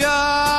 God.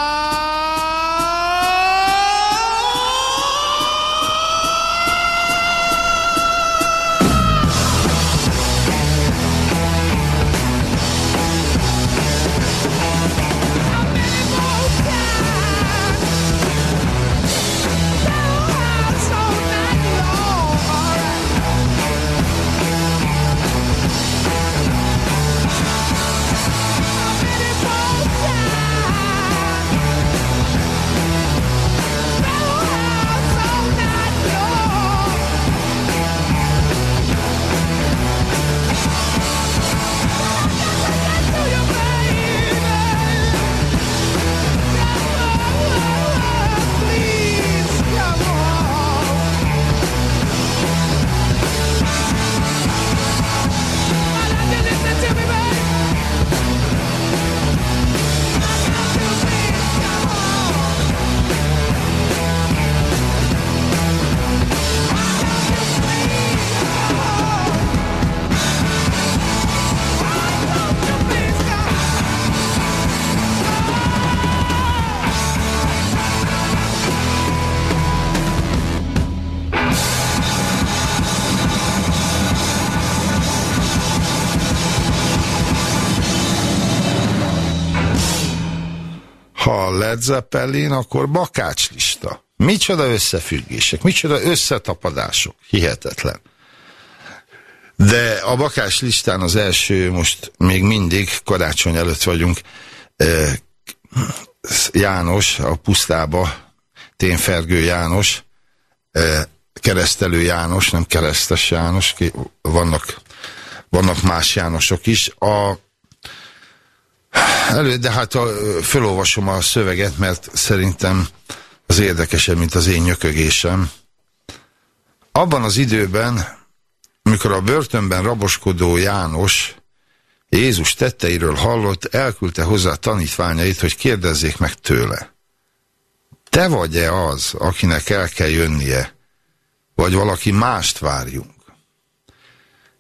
Led Zeppelin, akkor bakácslista. Micsoda összefüggések, micsoda összetapadások. Hihetetlen. De a bakás listán az első, most még mindig karácsony előtt vagyunk, János a pusztába, Ténfergő János, keresztelő János, nem keresztes János, vannak, vannak más Jánosok is. A elő, de hát a, fölolvasom a szöveget, mert szerintem az érdekesebb, mint az én nyökögésem. Abban az időben, amikor a börtönben raboskodó János Jézus tetteiről hallott, elküldte hozzá tanítványait, hogy kérdezzék meg tőle. te vagy-e az, akinek el kell jönnie, vagy valaki mást várjunk?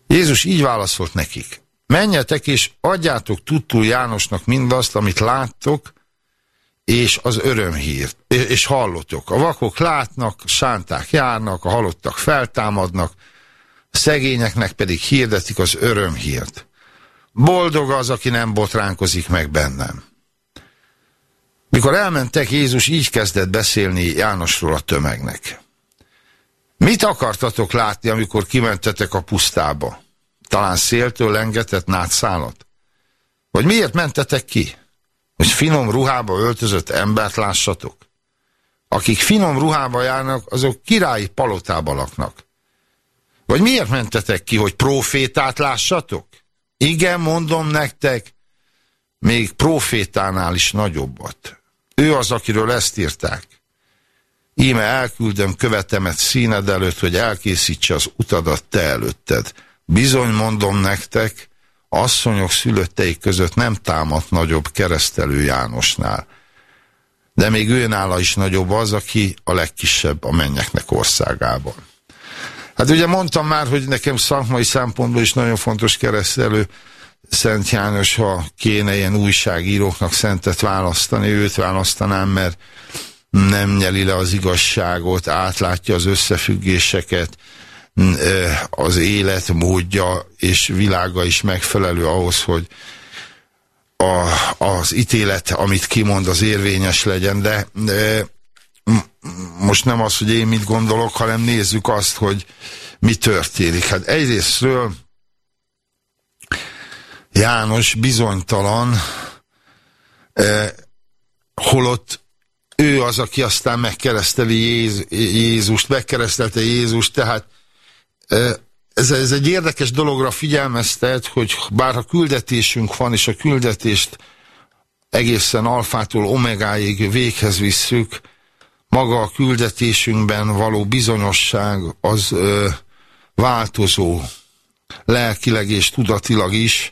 Jézus így válaszolt nekik. Menjetek és adjátok tudtul Jánosnak mindazt, amit láttok, és az örömhírt, és hallotok. A vakok látnak, sánták járnak, a halottak feltámadnak, a szegényeknek pedig hirdetik az örömhírt. Boldog az, aki nem botránkozik meg bennem. Mikor elmentek, Jézus így kezdett beszélni Jánosról a tömegnek. Mit akartatok látni, amikor kimentetek a pusztába? Talán széltől lengetett nátszálat? Vagy miért mentetek ki? Hogy finom ruhába öltözött embert lássatok? Akik finom ruhába járnak, azok királyi palotába laknak. Vagy miért mentetek ki, hogy profétát lássatok? Igen, mondom nektek, még profétánál is nagyobbat. Ő az, akiről ezt írták. Íme elküldöm követemet színed előtt, hogy elkészítse az utadat te előtted. Bizony mondom nektek, asszonyok szülöttei között nem támadt nagyobb keresztelő Jánosnál. De még őnála is nagyobb az, aki a legkisebb a mennyeknek országában. Hát ugye mondtam már, hogy nekem szakmai szempontból is nagyon fontos keresztelő Szent János, ha kéne ilyen újságíróknak szentet választani, őt választanám, mert nem nyeli le az igazságot, átlátja az összefüggéseket, az élet módja és világa is megfelelő ahhoz, hogy a, az ítélet, amit kimond, az érvényes legyen, de, most nem az, hogy én mit gondolok, hanem nézzük azt, hogy mi történik. Hát egyrésztről János bizonytalan, holott ő az, aki aztán megkereszteli Jéz, Jézust, megkeresztelte Jézust, tehát eh, ez, ez egy érdekes dologra figyelmeztet, hogy bár a küldetésünk van, és a küldetést egészen alfától omegáig véghez visszük, maga a küldetésünkben való bizonyosság az ö, változó, lelkileg és tudatilag is,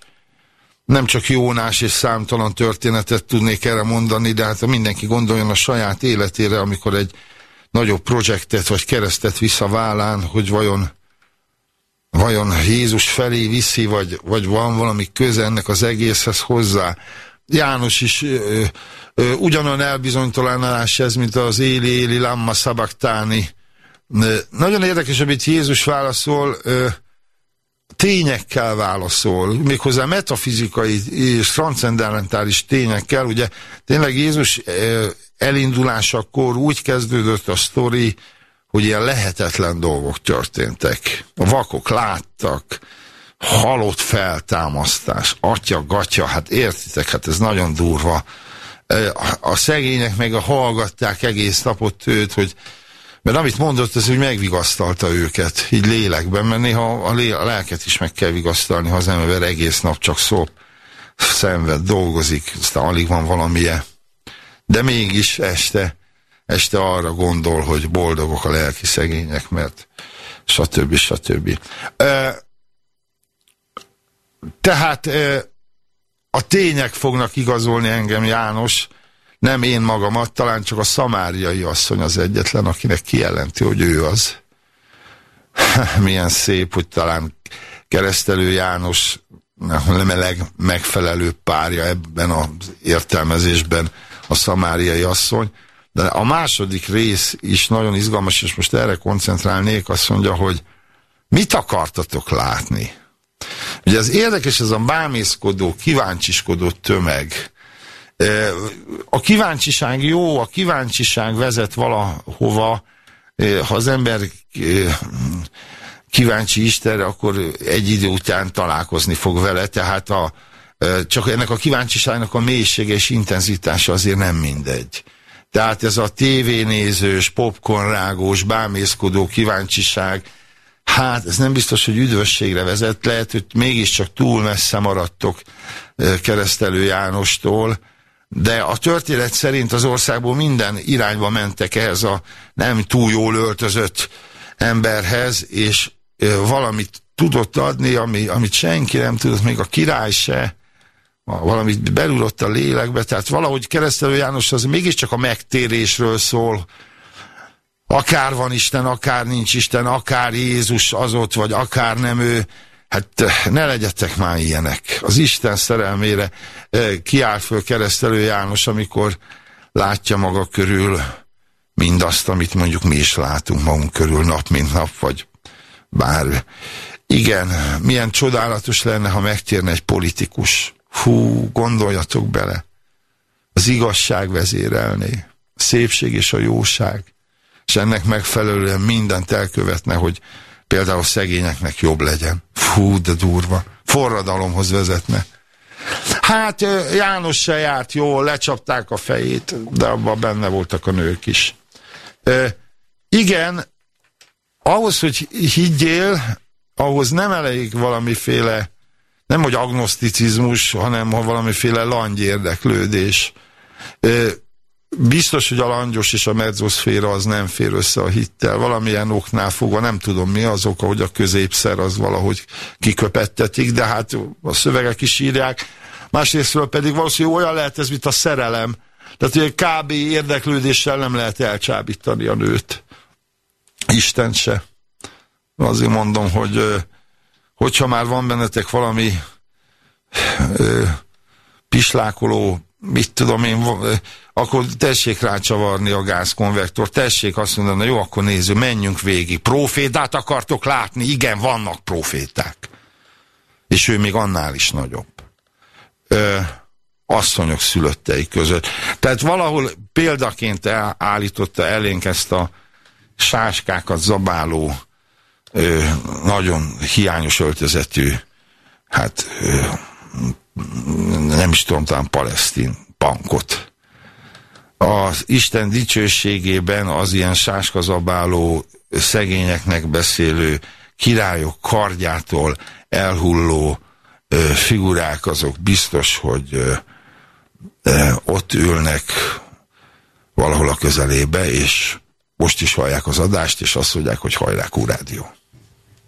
nem csak Jónás és számtalan történetet tudnék erre mondani, de hát mindenki gondoljon a saját életére, amikor egy nagyobb projektet vagy keresztet visz a vállán, hogy vajon, vajon Jézus felé viszi, vagy, vagy van valami köze ennek az egészhez hozzá. János is ö, ö, ugyanolyan elbizonytalanás ez, mint az éli éli lamma szabaktáni. Nagyon érdekes, amit Jézus válaszol, ö, tényekkel válaszol, méghozzá metafizikai és transzendentális tényekkel. Ugye tényleg Jézus eh, elindulásakor úgy kezdődött a sztori, hogy ilyen lehetetlen dolgok történtek. A vakok láttak, halott feltámasztás, atya, gatya, hát értitek, hát ez nagyon durva. Eh, a szegények meg a hallgatták egész napot őt, hogy mert amit mondott, ez úgy megvigasztalta őket, így lélekben, mert néha a, lé a lelket is meg kell vigasztalni, ha az ember egész nap csak szó, szenved, dolgozik, aztán alig van valamilyen. De mégis este, este arra gondol, hogy boldogok a lelki szegények, mert stb. stb. Tehát a tények fognak igazolni engem, János, nem én magamat, talán csak a szamáriai asszony az egyetlen, akinek kijelenti, hogy ő az. Milyen szép, hogy talán keresztelő János meleg megfelelő párja ebben az értelmezésben a szamáriai asszony. De a második rész is nagyon izgalmas, és most erre koncentrálnék, azt mondja, hogy mit akartatok látni? Ugye az érdekes, ez a bámészkodó, kíváncsiskodó tömeg, a kíváncsiság jó, a kíváncsiság vezet valahova, ha az ember kíváncsi Istenre, akkor egy idő után találkozni fog vele, tehát a, csak ennek a kíváncsiságnak a mélysége és intenzitása azért nem mindegy. Tehát ez a tévénézős, popcornrágós, bámészkodó kíváncsiság, hát ez nem biztos, hogy üdvösségre vezet, lehet, hogy mégiscsak túl messze maradtok keresztelő Jánostól, de a történet szerint az országból minden irányba mentek ehhez a nem túl jól öltözött emberhez, és valamit tudott adni, ami, amit senki nem tudott, még a király se, valamit belülott a lélekbe, tehát valahogy keresztelő János az mégiscsak a megtérésről szól, akár van Isten, akár nincs Isten, akár Jézus az ott, vagy akár nem ő, hát ne legyetek már ilyenek. Az Isten szerelmére kiáll föl keresztelő János, amikor látja maga körül mindazt, amit mondjuk mi is látunk magunk körül nap, mint nap, vagy bár. Igen, milyen csodálatos lenne, ha megtérne egy politikus. Hú, gondoljatok bele. Az igazság vezérelné. A szépség és a jóság. És ennek megfelelően mindent elkövetne, hogy például szegényeknek jobb legyen. Fú, de durva. Forradalomhoz vezetne. Hát János se járt jól, lecsapták a fejét, de abban benne voltak a nők is. E, igen, ahhoz, hogy higgyél, ahhoz nem elég valamiféle, nem hogy agnoszticizmus, hanem valamiféle langy érdeklődés. Biztos, hogy a langyos és a mezzoszféra az nem fér össze a hittel. Valamilyen oknál fogva, nem tudom mi az oka, hogy a középszer az valahogy kiköpettetik, de hát a szövegek is írják. Másrésztről pedig valószínűleg olyan lehet ez, mint a szerelem. Tehát, hogy kb. érdeklődéssel nem lehet elcsábítani a nőt. Isten se. Azért mondom, hogy hogyha már van bennetek valami pislákoló mit tudom én, akkor tessék rácsavarni a gázkonvektor, tessék azt mondani, jó, akkor nézzük, menjünk végig. Profétát akartok látni? Igen, vannak proféták. És ő még annál is nagyobb. Ö, asszonyok szülöttei között. Tehát valahol példaként állította elénk ezt a sáskákat zabáló, ö, nagyon hiányos öltözetű, hát ö, nem is tudom, talán palesztin pankot. Az Isten dicsőségében az ilyen sáskazabáló, szegényeknek beszélő királyok kardjától elhulló ö, figurák, azok biztos, hogy ö, ö, ott ülnek valahol a közelébe, és most is hallják az adást, és azt mondják, hogy hajrá, Kórádió.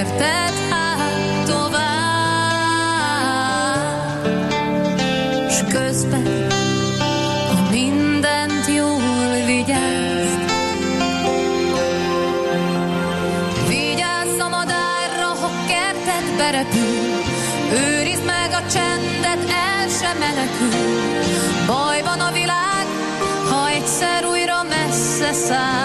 érted hát tovább. S közben, ha mindent jól vigyázz, vigyázz a madárra, ha kertet berepül, őrizd meg a csendet, el sem menekül. Bajban a világ, ha egyszer újra messze száll.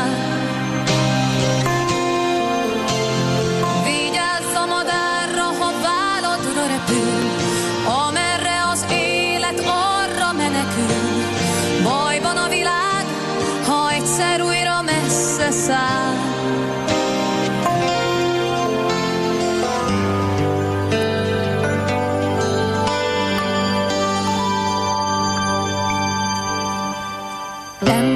pasar. Dame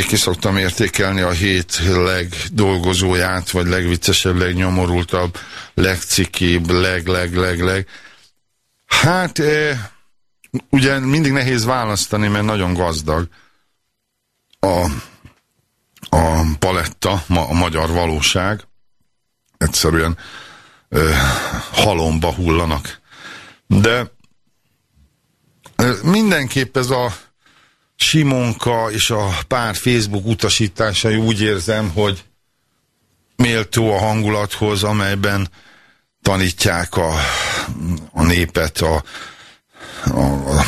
mindig kiszoktam értékelni a hét legdolgozóját, vagy legviccesebb, legnyomorultabb, legcikibb, leg, leg, leg, leg. Hát, e, ugye mindig nehéz választani, mert nagyon gazdag a, a paletta, ma, a magyar valóság. Egyszerűen e, halomba hullanak. De e, mindenképp ez a Simonka és a pár Facebook utasításai úgy érzem, hogy méltó a hangulathoz, amelyben tanítják a, a népet, a, a, a,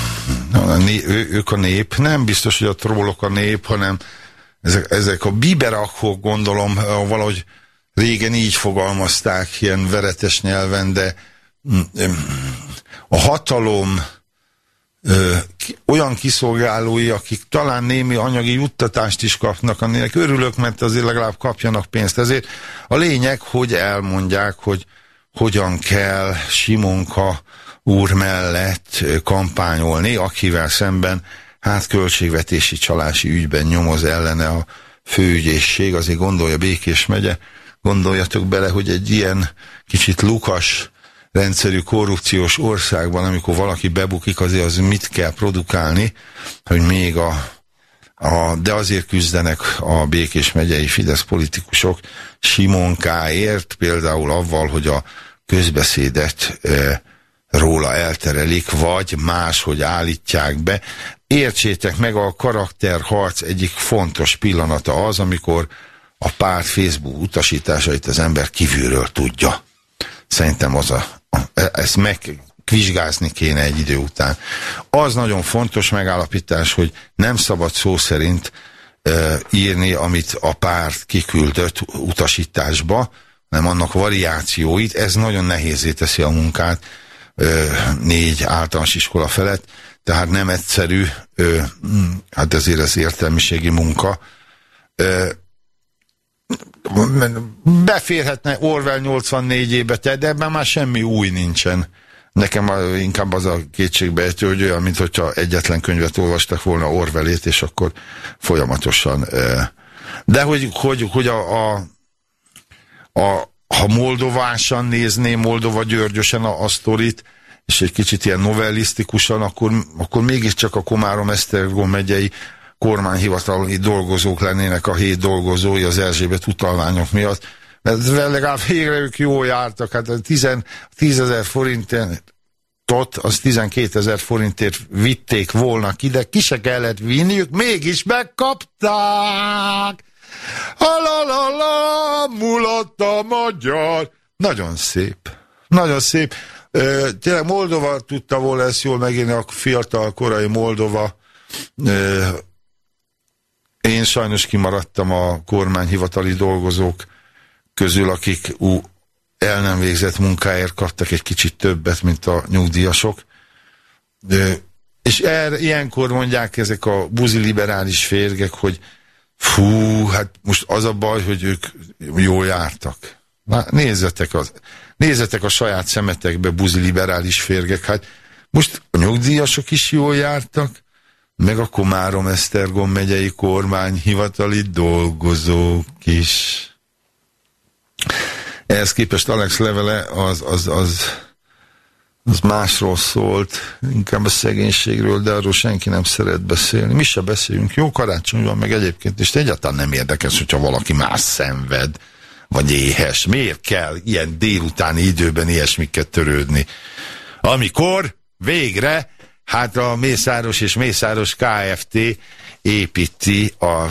a né, ő, ők a nép, nem biztos, hogy a trollok a nép, hanem ezek, ezek a biberakok, gondolom, valahogy régen így fogalmazták, ilyen veretes nyelven, de mm, mm, a hatalom ö, olyan kiszolgálói, akik talán némi anyagi juttatást is kapnak, aminek örülök, mert azért legalább kapjanak pénzt. Ezért a lényeg, hogy elmondják, hogy hogyan kell Simonka úr mellett kampányolni, akivel szemben hát költségvetési csalási ügyben nyomoz ellene a főügyészség, azért gondolja Békés megye, gondoljatok bele, hogy egy ilyen kicsit lukas rendszerű korrupciós országban, amikor valaki bebukik, azért az mit kell produkálni, hogy még a, a de azért küzdenek a Békés megyei Fidesz politikusok Simonkáért, például avval, hogy a közbeszédet e, róla elterelik, vagy máshogy állítják be. Értsétek meg, a karakterharc egyik fontos pillanata az, amikor a párt Facebook utasításait az ember kívülről tudja. Szerintem az a ezt megvizsgázni kéne egy idő után. Az nagyon fontos megállapítás, hogy nem szabad szó szerint e, írni, amit a párt kiküldött utasításba, nem annak variációit, ez nagyon nehézé teszi a munkát e, négy általános iskola felett, tehát nem egyszerű, e, hát ezért ez értelmiségi munka, beférhetne Orwell 84-ébe, de ebben már semmi új nincsen. Nekem inkább az a kétségbeejtő, hogy olyan, mintha egyetlen könyvet olvastak volna Orwellét, és akkor folyamatosan. De hogy, hogy, hogy a, a, a ha moldovásan nézném, Moldova Györgyösen a, a sztorit, és egy kicsit ilyen novellisztikusan, akkor, akkor mégiscsak a Komárom-Esztergom megyei kormányhivatali dolgozók lennének a hét dolgozói az Erzsébet utalványok miatt, mert legalább végre ők jól jártak, hát 10 ezer forintért tot, az 12 ezer forintért vitték volna ki, de ki se kellett vinniük, mégis megkapták! Halalala, mulatt a magyar, Nagyon szép. Nagyon szép. Ö, tényleg Moldova tudta volna ezt jól megírni, a fiatal korai Moldova. Ö, én sajnos kimaradtam a kormányhivatali dolgozók közül, akik ú, el nem végzett munkáért kaptak egy kicsit többet, mint a nyugdíjasok. De, és er, ilyenkor mondják ezek a buzi liberális férgek, hogy fú, hát most az a baj, hogy ők jól jártak. Na, nézzetek, az, nézzetek a saját szemetekbe, buzi liberális férgek, hát most a nyugdíjasok is jól jártak, meg a Komárom Esztergom megyei kormány hivatali dolgozók is. Ehhez képest Alex levele az, az, az, az másról szólt, inkább a szegénységről, de arról senki nem szeret beszélni. Mi se beszélünk, jó karácsony van, meg egyébként, és egyáltalán nem érdekes, hogyha valaki más szenved, vagy éhes. Miért kell ilyen délutáni időben ilyesmiket törődni? Amikor végre, hát a Mészáros és Mészáros Kft. építi a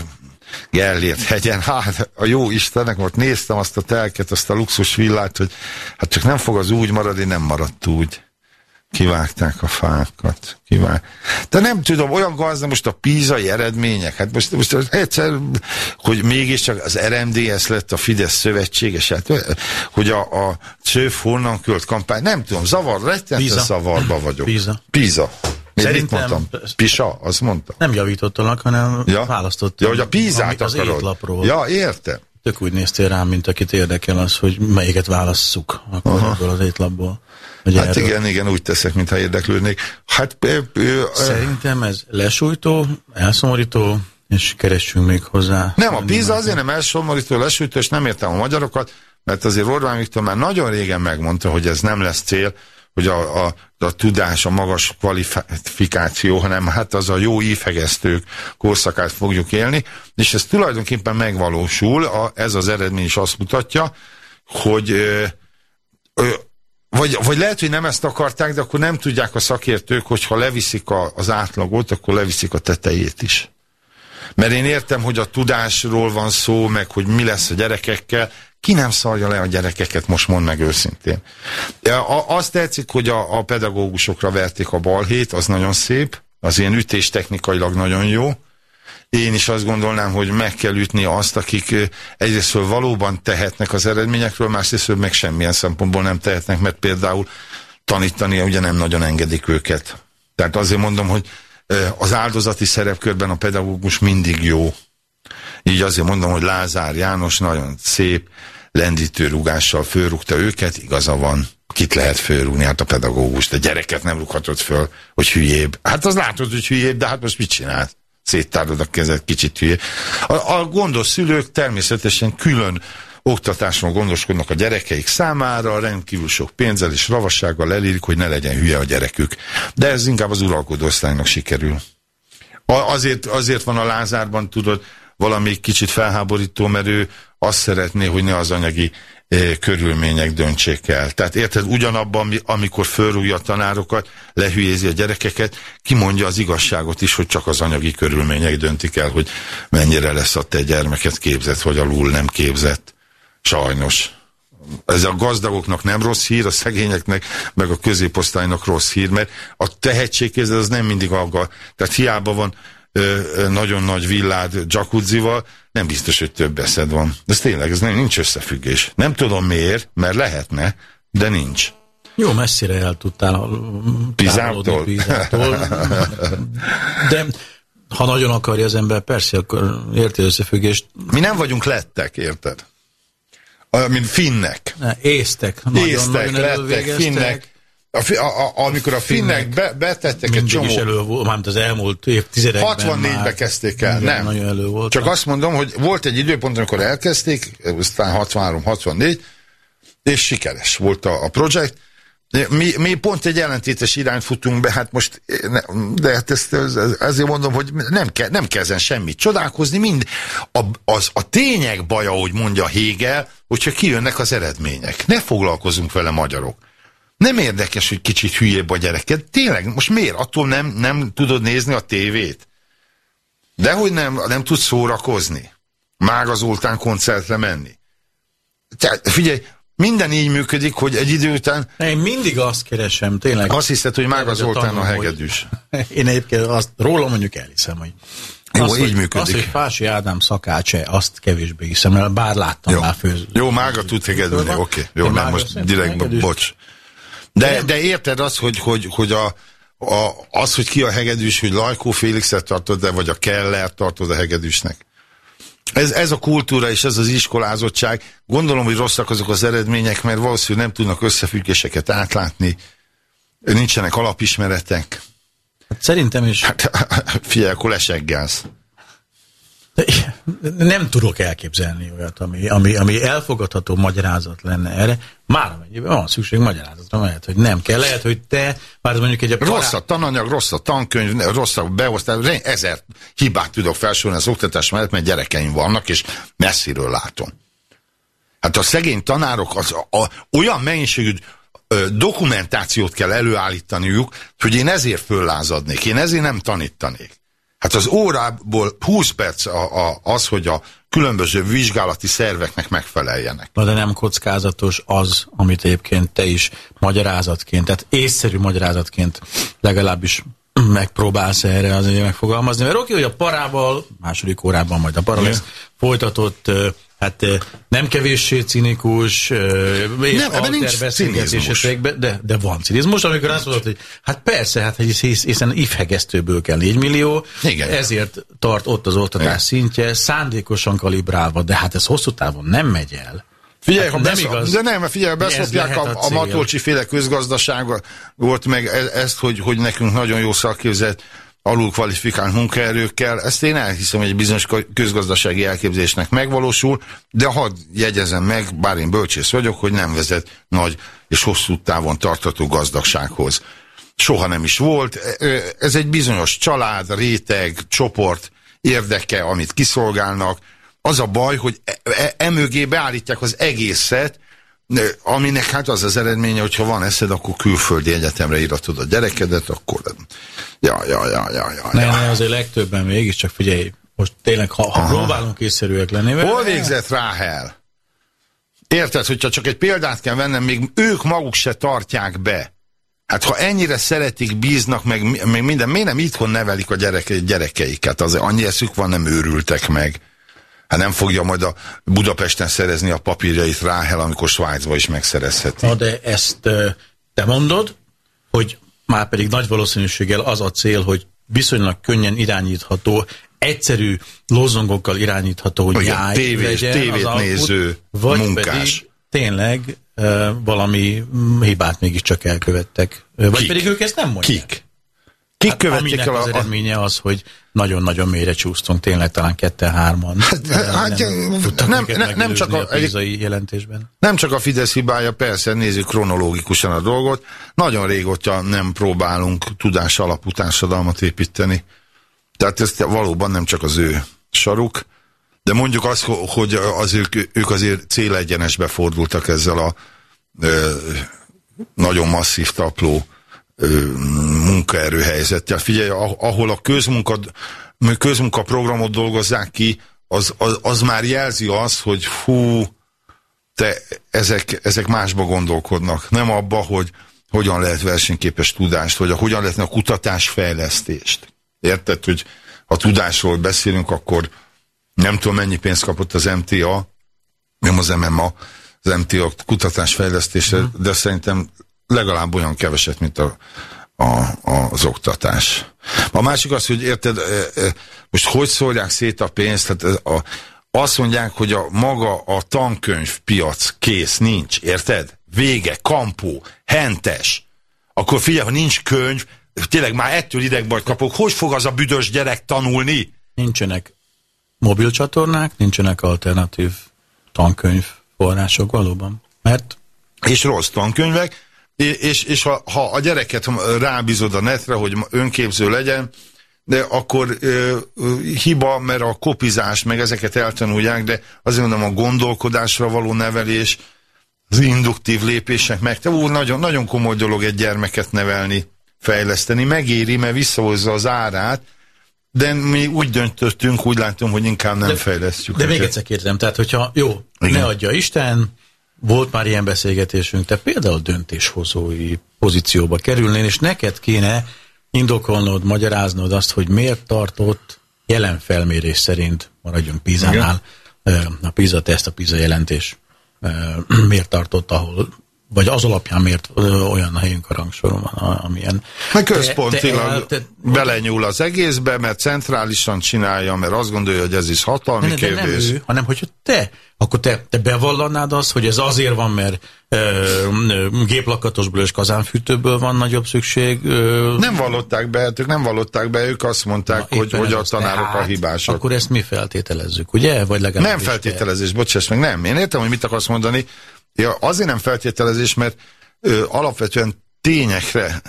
Gellért hegyen. Hát a jó Istennek, most néztem azt a telket, azt a luxus villát, hogy hát csak nem fog az úgy maradni, nem maradt úgy. Kivágták a fákat. Kivág... De nem tudom, olyan gazda most a pízai eredmények, hát most, most egyszer, hogy mégiscsak az RMDS lett a Fidesz szövetséges, hát, hogy a, a Csőf honnan költ kampány, nem tudom, zavar, rettente zavarba vagyok. Píza. Píza. Még Szerintem... Mit mondtam? Pisa, azt mondta. Nem javítottalak, hanem ja? választott. Ja, hogy a pízát az akarod. étlapról. Ja, érte. Tök úgy néztél rám, mint akit érdekel az, hogy melyiket válasszuk akkor ebből az étlapból. Hát erről. igen, igen, úgy teszek, mintha érdeklődnék. Hát, ö, ö, Szerintem ez lesújtó, elszomorító, és keressünk még hozzá. Nem, a pizza azért nem elszomorító, lesújtó, és nem értem a magyarokat, mert azért Orbán Viktor már nagyon régen megmondta, hogy ez nem lesz cél, hogy a, a, a tudás, a magas kvalifikáció, hanem hát az a jó ívhegesztők korszakát fogjuk élni, és ez tulajdonképpen megvalósul, a, ez az eredmény is azt mutatja, hogy ö, ö, vagy, vagy lehet, hogy nem ezt akarták, de akkor nem tudják a szakértők, hogy ha leviszik a, az átlagot, akkor leviszik a tetejét is. Mert én értem, hogy a tudásról van szó, meg hogy mi lesz a gyerekekkel, ki nem szarja le a gyerekeket, most mond meg őszintén. Azt tetszik, hogy a, a pedagógusokra verték a balhét, az nagyon szép, az ilyen ütés technikailag nagyon jó. Én is azt gondolnám, hogy meg kell ütni azt, akik egyrészt valóban tehetnek az eredményekről, másrészt meg semmilyen szempontból nem tehetnek, mert például tanítani ugye nem nagyon engedik őket. Tehát azért mondom, hogy az áldozati szerepkörben a pedagógus mindig jó. Így azért mondom, hogy Lázár János nagyon szép, lendítő rugással fölrúgta őket, igaza van. Kit lehet fölrúgni? Hát a pedagógus, de gyereket nem rúghatod föl, hogy hülyébb. Hát az látod, hogy hülyébb, de hát most mit csinált? Széttárod a kezed, kicsit hülye. A, a gondos szülők természetesen külön oktatásról gondoskodnak a gyerekeik számára, rendkívül sok pénzzel és ravassággal elírik, hogy ne legyen hülye a gyerekük. De ez inkább az uralkodó osztálynak sikerül. A, azért, azért van a Lázárban, tudod, valami kicsit felháborító, mert ő azt szeretné, hogy ne az anyagi eh, körülmények döntsék el. Tehát érted, ugyanabban, amikor fölrúgja a tanárokat, lehülyézi a gyerekeket, kimondja az igazságot is, hogy csak az anyagi körülmények döntik el, hogy mennyire lesz a te gyermeket képzett, vagy alul nem képzett. Sajnos. Ez a gazdagoknak nem rossz hír, a szegényeknek, meg a középosztálynak rossz hír, mert a tehetségkézet az nem mindig agga. Tehát hiába van nagyon nagy villád jacuzzival, nem biztos, hogy több eszed van. Ez tényleg, ez nem, nincs összefüggés. Nem tudom miért, mert lehetne, de nincs. Jó, messzire el tudtál Pizától. De ha nagyon akarja az ember, persze, akkor érti összefüggést. Mi nem vagyunk lettek, érted? Mint finnek. Ne, észtek. Nagyon, észtek, nagyon lettek, finnek. A, a, a, amikor a finnek be, betettek egy csomó... elő volt, mármint az elmúlt évtizedekben 64-be kezdték el, nem. Nagyon elő volt. Csak azt mondom, hogy volt egy időpont, amikor elkezdték, aztán 63-64, és sikeres volt a, a projekt. Mi, mi pont egy ellentétes irányt futunk be, hát most, de hát ezt, ezért mondom, hogy nem, ke, nem kell ezen semmit csodálkozni, mind a, az, a tények baja, hogy mondja Hegel, hogyha kijönnek az eredmények. Ne foglalkozunk vele magyarok. Nem érdekes, hogy kicsit hülyébb a gyereket. Tényleg, most miért? Attól nem, nem tudod nézni a tévét? Dehogy nem, nem tudsz szórakozni. Mága Zoltán koncertre menni. Tehát figyelj, Minden így működik, hogy egy idő után... Én mindig azt keresem, tényleg. Azt hiszed, hogy Mága Zoltán a hegedűs. Én egyébként azt, róla mondjuk elhiszem, hogy jó, azt, így hogy, működik. Azt, hogy Fási Ádám szakácse, azt kevésbé hiszem, mert bár láttam jó. már főz. Jó, Mága tud hegedülni, oké. Okay. Jó, nem, most direkt, bocs. De, de érted azt, hogy, hogy, hogy a, a, az, hogy ki a hegedűs, hogy Lajkó Félixet tartod, de vagy a Keller tartod a hegedűsnek. Ez, ez a kultúra és ez az iskolázottság. Gondolom, hogy rosszak azok az eredmények, mert valószínűleg nem tudnak összefüggéseket átlátni, nincsenek alapismeretek. Hát szerintem is. Hát, figyelj, akkor leseggelsz. Nem tudok elképzelni olyat, ami, ami, ami elfogadható magyarázat lenne erre. Már amennyiben van szükség magyarázatra, lehet, hogy nem kell. Lehet, hogy te, már mondjuk egy... Pará... Rossz a tananyag, rossz a tankönyv, rossz a beosztás, ezer hibát tudok felsorolni az oktatás mellett, mert gyerekeim vannak, és messziről látom. Hát a szegény tanárok az, a, a, olyan mennyiségű dokumentációt kell előállítaniuk, hogy én ezért föllázadnék, én ezért nem tanítanék. Hát az órából 20 perc a, a, az, hogy a különböző vizsgálati szerveknek megfeleljenek. Na de nem kockázatos az, amit egyébként te is magyarázatként, tehát észszerű magyarázatként legalábbis megpróbálsz erre azért megfogalmazni. Mert oké, hogy a parával, második órában majd a para lesz, folytatott hát nem kevéssé cinikus, és nem, ebben nincs cinizmus. De, de van cinizmus, amikor azt mondod, hogy hát persze, hát hisz, hiszen ifhegesztőből kell 4 millió, Igen. ezért tart ott az oktatás Igen. szintje, szándékosan kalibrálva, de hát ez hosszú távon nem megy el. Figyelj, hát ha nem igaz. De nem, figyelj, beszopják a, a, a Matolcsi féle közgazdaságot, volt meg e- ezt, hogy, hogy nekünk nagyon jó szakképzett alul kvalifikált munkaerőkkel. Ezt én elhiszem, hogy egy bizonyos közgazdasági elképzésnek megvalósul, de hadd jegyezem meg, bár én bölcsész vagyok, hogy nem vezet nagy és hosszú távon tartató gazdagsághoz. Soha nem is volt. Ez egy bizonyos család, réteg, csoport érdeke, amit kiszolgálnak. Az a baj, hogy emögé e, e beállítják az egészet, aminek hát az az eredménye, hogyha van eszed, akkor külföldi egyetemre íratod a gyerekedet, akkor ja, ja, ja, ja, ja. Ne, ne, azért legtöbben mégiscsak figyelj, most tényleg, ha, ha próbálunk észszerűek lenni. Hol végzett Ráhel? Érted, hogyha csak egy példát kell vennem, még ők maguk se tartják be. Hát ha ennyire szeretik, bíznak, meg, meg minden, miért nem itthon nevelik a gyereke, gyerekeiket? Az annyi eszük van, nem őrültek meg. Hát nem fogja majd a Budapesten szerezni a papírjait Ráhel, amikor Svájcba is megszerezheti. Na de ezt te mondod, hogy már pedig nagy valószínűséggel az a cél, hogy viszonylag könnyen irányítható, egyszerű lózongokkal irányítható, hogy nyáj tévés, legyen tévét az néző vagy munkás. Pedig tényleg valami hibát mégiscsak elkövettek. Vagy Kik? pedig ők ezt nem mondják. Kik? Kik hát, követik el a... az eredménye az, hogy nagyon-nagyon mélyre csúsztunk, tényleg talán kette-hárman. Hát, hát, nem, nem, nem, nem csak a, a jelentésben. Nem csak a Fidesz hibája, persze nézzük kronológikusan a dolgot. Nagyon régóta nem próbálunk tudás alapú társadalmat építeni. Tehát ez valóban nem csak az ő saruk, de mondjuk azt, hogy az ők, ők azért célegyenesbe fordultak ezzel a ö, nagyon masszív tapló munkaerőhelyzettel. Figyelj, ahol a közmunka, közmunkaprogramot dolgozzák ki, az, az, az már jelzi azt, hogy hú, te, ezek, ezek másba gondolkodnak. Nem abba, hogy hogyan lehet versenyképes tudást, vagy a, hogyan lehetne a kutatásfejlesztést. Érted, hogy ha tudásról beszélünk, akkor nem tudom mennyi pénzt kapott az MTA, nem az MMA, az MTA kutatásfejlesztése, mm. de szerintem legalább olyan keveset, mint a, a, az oktatás. A másik az, hogy érted, e, e, most hogy szólják szét a pénzt, tehát a, azt mondják, hogy a maga a tankönyvpiac kész, nincs, érted? Vége, kampó, hentes. Akkor figyelj, ha nincs könyv, tényleg már ettől idegbajt kapok, hogy fog az a büdös gyerek tanulni? Nincsenek mobilcsatornák, nincsenek alternatív tankönyv források valóban. Mert és rossz tankönyvek, és, és ha, ha a gyereket rábízod a netre, hogy önképző legyen, de akkor ö, ö, hiba, mert a kopizás, meg ezeket eltanulják, de azért mondom, a gondolkodásra való nevelés, az induktív lépések meg, te úr, nagyon, nagyon komoly dolog egy gyermeket nevelni, fejleszteni, megéri, mert visszahozza az árát, de mi úgy döntöttünk, úgy látom, hogy inkább nem de, fejlesztjük. De még egyszer kérdezem, tehát hogyha jó, Igen. ne adja Isten, volt már ilyen beszélgetésünk, te például döntéshozói pozícióba kerülnél, és neked kéne indokolnod, magyaráznod azt, hogy miért tartott jelen felmérés szerint, maradjunk Pizánál, a PISA teszt, a PISA jelentés miért tartott, ahol vagy az alapján miért olyan helyünk a rangsoron van, amilyen... Meg központilag te, te, belenyúl az egészbe, mert centrálisan csinálja, mert azt gondolja, hogy ez is hatalmi ne, kérdés. Nem ő, hanem hogyha te, akkor te, te bevallanád azt, hogy ez azért van, mert ö, géplakatosból és kazánfűtőből van nagyobb szükség. Ö, nem vallották be, hát ők nem vallották be, ők azt mondták, Na, hogy, hogy a tanárok hát, a hibások. Akkor ezt mi feltételezzük, ugye? Vagy legalább nem feltételezés, bocsáss meg, nem. Én értem, hogy mit akarsz mondani, Ja, azért nem feltételezés, mert ö, alapvetően tényekre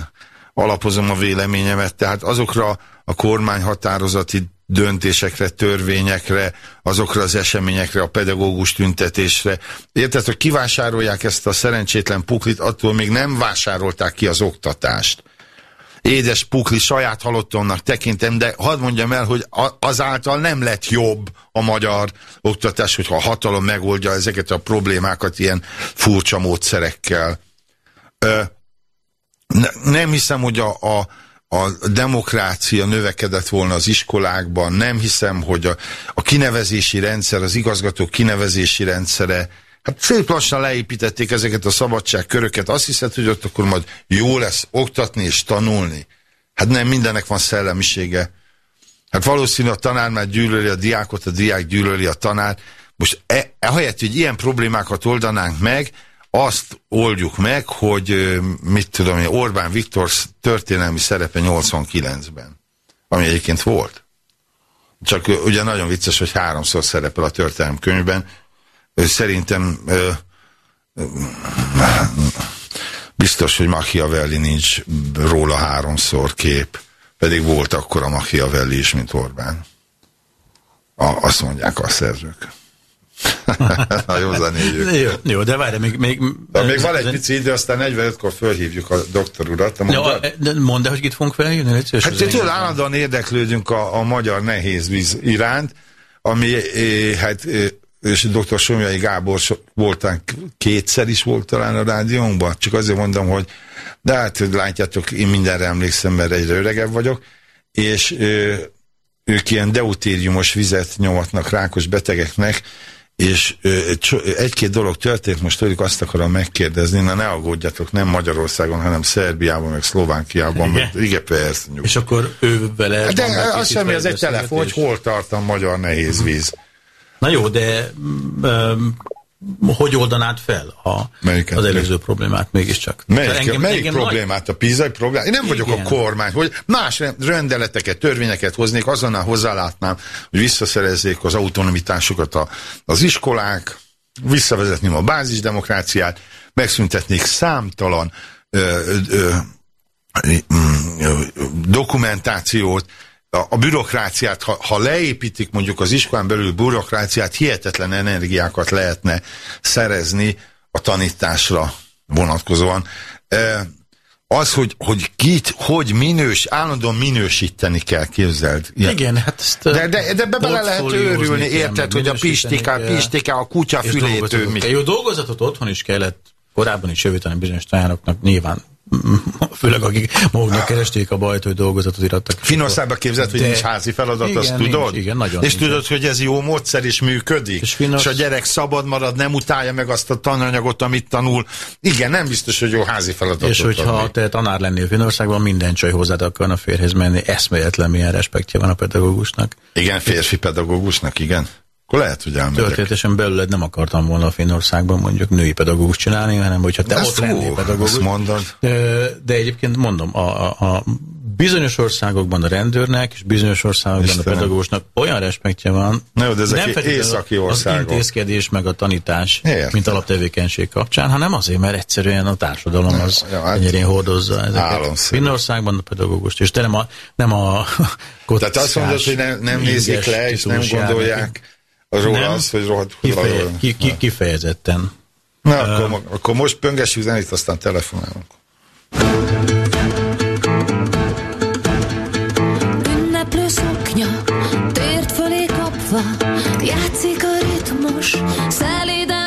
alapozom a véleményemet, tehát azokra a kormányhatározati döntésekre, törvényekre, azokra az eseményekre, a pedagógus tüntetésre. Érted, hogy kivásárolják ezt a szerencsétlen puklit, attól még nem vásárolták ki az oktatást. Édes pukli saját halottomnak tekintem, de hadd mondjam el, hogy azáltal nem lett jobb a magyar oktatás, hogyha a hatalom megoldja ezeket a problémákat ilyen furcsa módszerekkel. Ö, ne, nem hiszem, hogy a, a, a demokrácia növekedett volna az iskolákban, nem hiszem, hogy a, a kinevezési rendszer, az igazgató kinevezési rendszere, hát szép lassan leépítették ezeket a szabadságköröket, azt hiszed, hogy ott akkor majd jó lesz oktatni és tanulni. Hát nem, mindennek van szellemisége. Hát valószínű a tanár már gyűlöli a diákot, a diák gyűlöli a tanár. Most e, hogy ilyen problémákat oldanánk meg, azt oldjuk meg, hogy mit tudom én, Orbán Viktor történelmi szerepe 89-ben, ami egyébként volt. Csak ugye nagyon vicces, hogy háromszor szerepel a történelmi könyvben. Szerintem ö, ö, biztos, hogy Machiavelli nincs róla háromszor kép, pedig volt akkor a Machiavelli is, mint Orbán. A, azt mondják a szerzők. a józanéjük. Jó, jó, de várj, még... Még, de még van egy pici idő, aztán 45-kor fölhívjuk a doktor urat. A ja, de mondd, hogy itt fogunk felhívni? Hát tőle állandóan érdeklődünk a, a magyar nehéz víz iránt, ami hát és dr. Somjai Gábor voltán kétszer is volt talán a rádiónkban, csak azért mondom, hogy de hát látjátok, én mindenre emlékszem, mert egyre öregebb vagyok, és ők ilyen deutériumos vizet nyomatnak rákos betegeknek, és egy-két dolog történt, most tőlük azt akarom megkérdezni, na ne aggódjatok, nem Magyarországon, hanem Szerbiában, meg Szlovákiában, igen, igen persze. Nyugodt. És akkor ő vele... De az semmi, az egy telefon, hogy hol tart a magyar nehéz víz. Na jó, de um, hogy oldanád fel a, Melyiket, az előző problémát mégiscsak? Melyik, engem, melyik engem problémát? Nagy... A pizai problémát? Én nem vagyok Igen. a kormány, hogy más rendeleteket, törvényeket hoznék, azonnal hozzálátnám, hogy visszaszerezzék az autonomitásukat a, az iskolák, visszavezetném a bázisdemokráciát, megszüntetnék számtalan ö, ö, ö, dokumentációt, a, bürokráciát, ha, ha leépítik mondjuk az iskolán belül bürokráciát, hihetetlen energiákat lehetne szerezni a tanításra vonatkozóan. E, az, hogy, hogy kit, hogy minős, állandóan minősíteni kell, képzeld. Ilyen. Igen, hát ezt de, de, de be bele lehet őrülni, érted, hogy a pistika, pistika, a kutya fülétől mi. Jó dolgozatot otthon is kellett korábban is jövőteni bizonyos tanároknak nyilván főleg akik maguknak keresték a bajt, hogy dolgozatot irattak. Finországban képzelt, hogy nincs házi feladat, igen, azt tudod? Nincs, igen, nagyon És nincs. tudod, hogy ez jó módszer is működik? És, Finos... és a gyerek szabad marad, nem utálja meg azt a tananyagot, amit tanul. Igen, nem biztos, hogy jó házi feladat. És hogyha adni. te tanár lennél Finországban, minden csaj hozzád akarna férhez menni, eszméletlen milyen respektje van a pedagógusnak. Igen, férfi pedagógusnak, igen. Akkor lehet, hogy elmegyek. Történetesen belőled nem akartam volna a Finnországban mondjuk női pedagógus csinálni, hanem hogyha te ott lennél pedagógus. mondod. De, egyébként mondom, a, a, a bizonyos országokban a rendőrnek, és bizonyos országokban Istenem. a pedagógusnak olyan respektje van, Na jó, de ezek nem északi országok. az intézkedés meg a tanítás, Értem. mint alaptevékenység kapcsán, hanem azért, mert egyszerűen a társadalom az ja, hát hordozza ezeket. Finnországban a pedagógust, és te nem a, nem a Tehát azt mondod, hogy nem, nem nézik le, és nem gondolják, Róla nem, az, hogy rohadt kifeje, ki, ki, kifejezetten. Na, uh, akkor, akkor most pöngessük zenét, aztán telefonálunk. Ünneplő szoknya, tért fölé kapva, játszik a ritmus, szelíden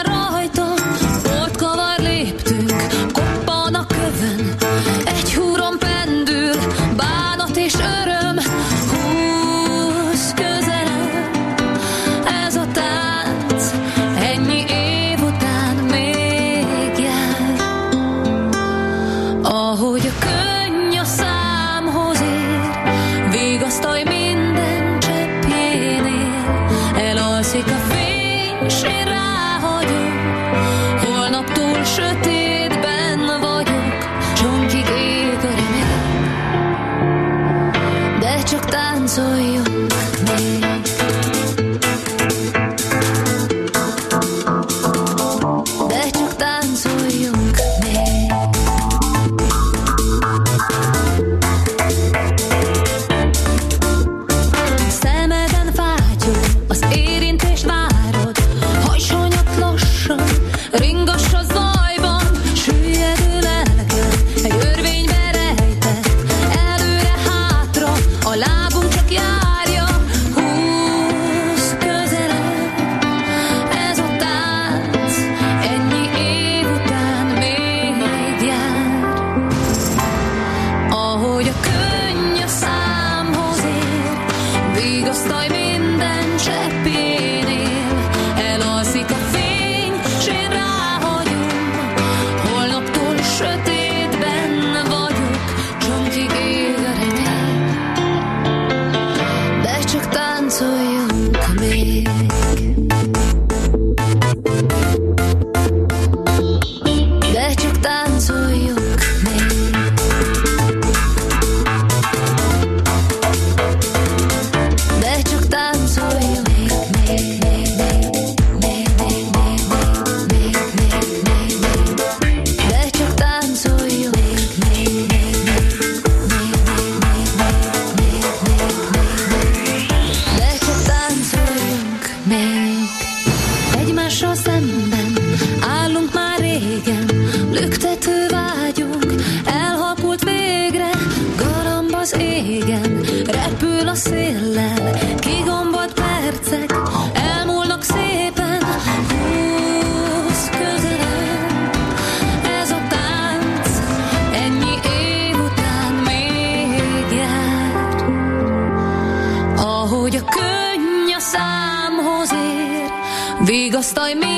Vigasztalj minden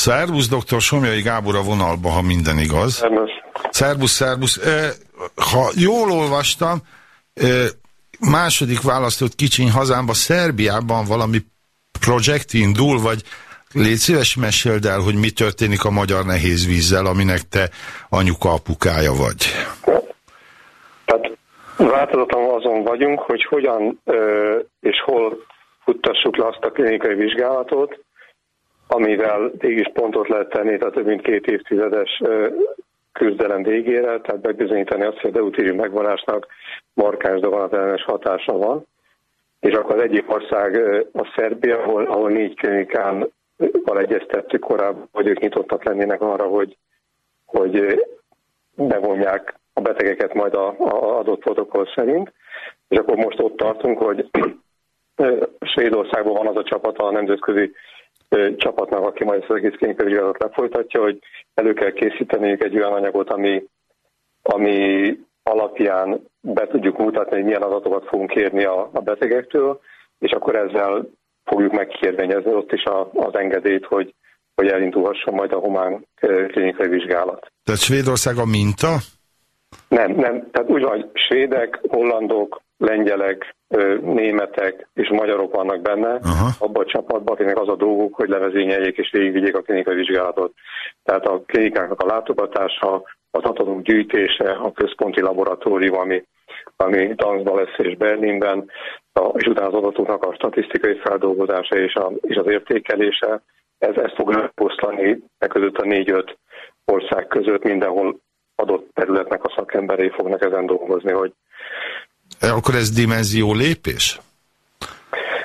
Szervusz, dr. Somjai Gábor a vonalba, ha minden igaz. Szervusz. Szervusz, szervusz. Ha jól olvastam, második választott kicsiny hazámba, Szerbiában valami projekt indul, vagy légy szíves, meséld el, hogy mi történik a magyar nehéz vízzel, aminek te anyuka, apukája vagy. Tehát változatlan azon vagyunk, hogy hogyan ö, és hol futtassuk le azt a klinikai vizsgálatot, amivel mégis pontot lehet tenni, tehát több mint két évtizedes küzdelem végére, tehát bebizonyítani azt, hogy a deutérium megvonásnak markáns daganatellenes hatása van. És akkor az egyik ország a Szerbia, ahol, ahol négy klinikán egyeztettük korábban, hogy ők nyitottak lennének arra, hogy, hogy bevonják a betegeket majd a, a adott protokoll szerint, és akkor most ott tartunk, hogy Svédországban van az a csapat, a nemzetközi csapatnak, aki majd az egész klinikai vizsgálatot lefolytatja, hogy elő kell készíteniük egy olyan anyagot, ami, ami alapján be tudjuk mutatni, hogy milyen adatokat fogunk kérni a, a betegektől, és akkor ezzel fogjuk megkérvényezni ott is a, az engedélyt, hogy, hogy elindulhasson majd a humán klinikai vizsgálat. Tehát Svédország a minta? Nem, nem. Tehát úgy van, hogy svédek, hollandok, lengyelek, németek és magyarok vannak benne, Aha. abban a csapatban, akinek az a dolguk, hogy levezényeljék és végigvigyék a klinikai vizsgálatot. Tehát a klinikáknak a látogatása, az adatok gyűjtése, a központi laboratórium, ami, ami Danzban lesz és Berlinben, a, és utána az adatoknak a statisztikai feldolgozása és, a, és az értékelése, ez, ezt fog osztani e között a négy-öt ország között mindenhol adott területnek a szakemberei fognak ezen dolgozni, hogy Akkor ez dimenzió lépés?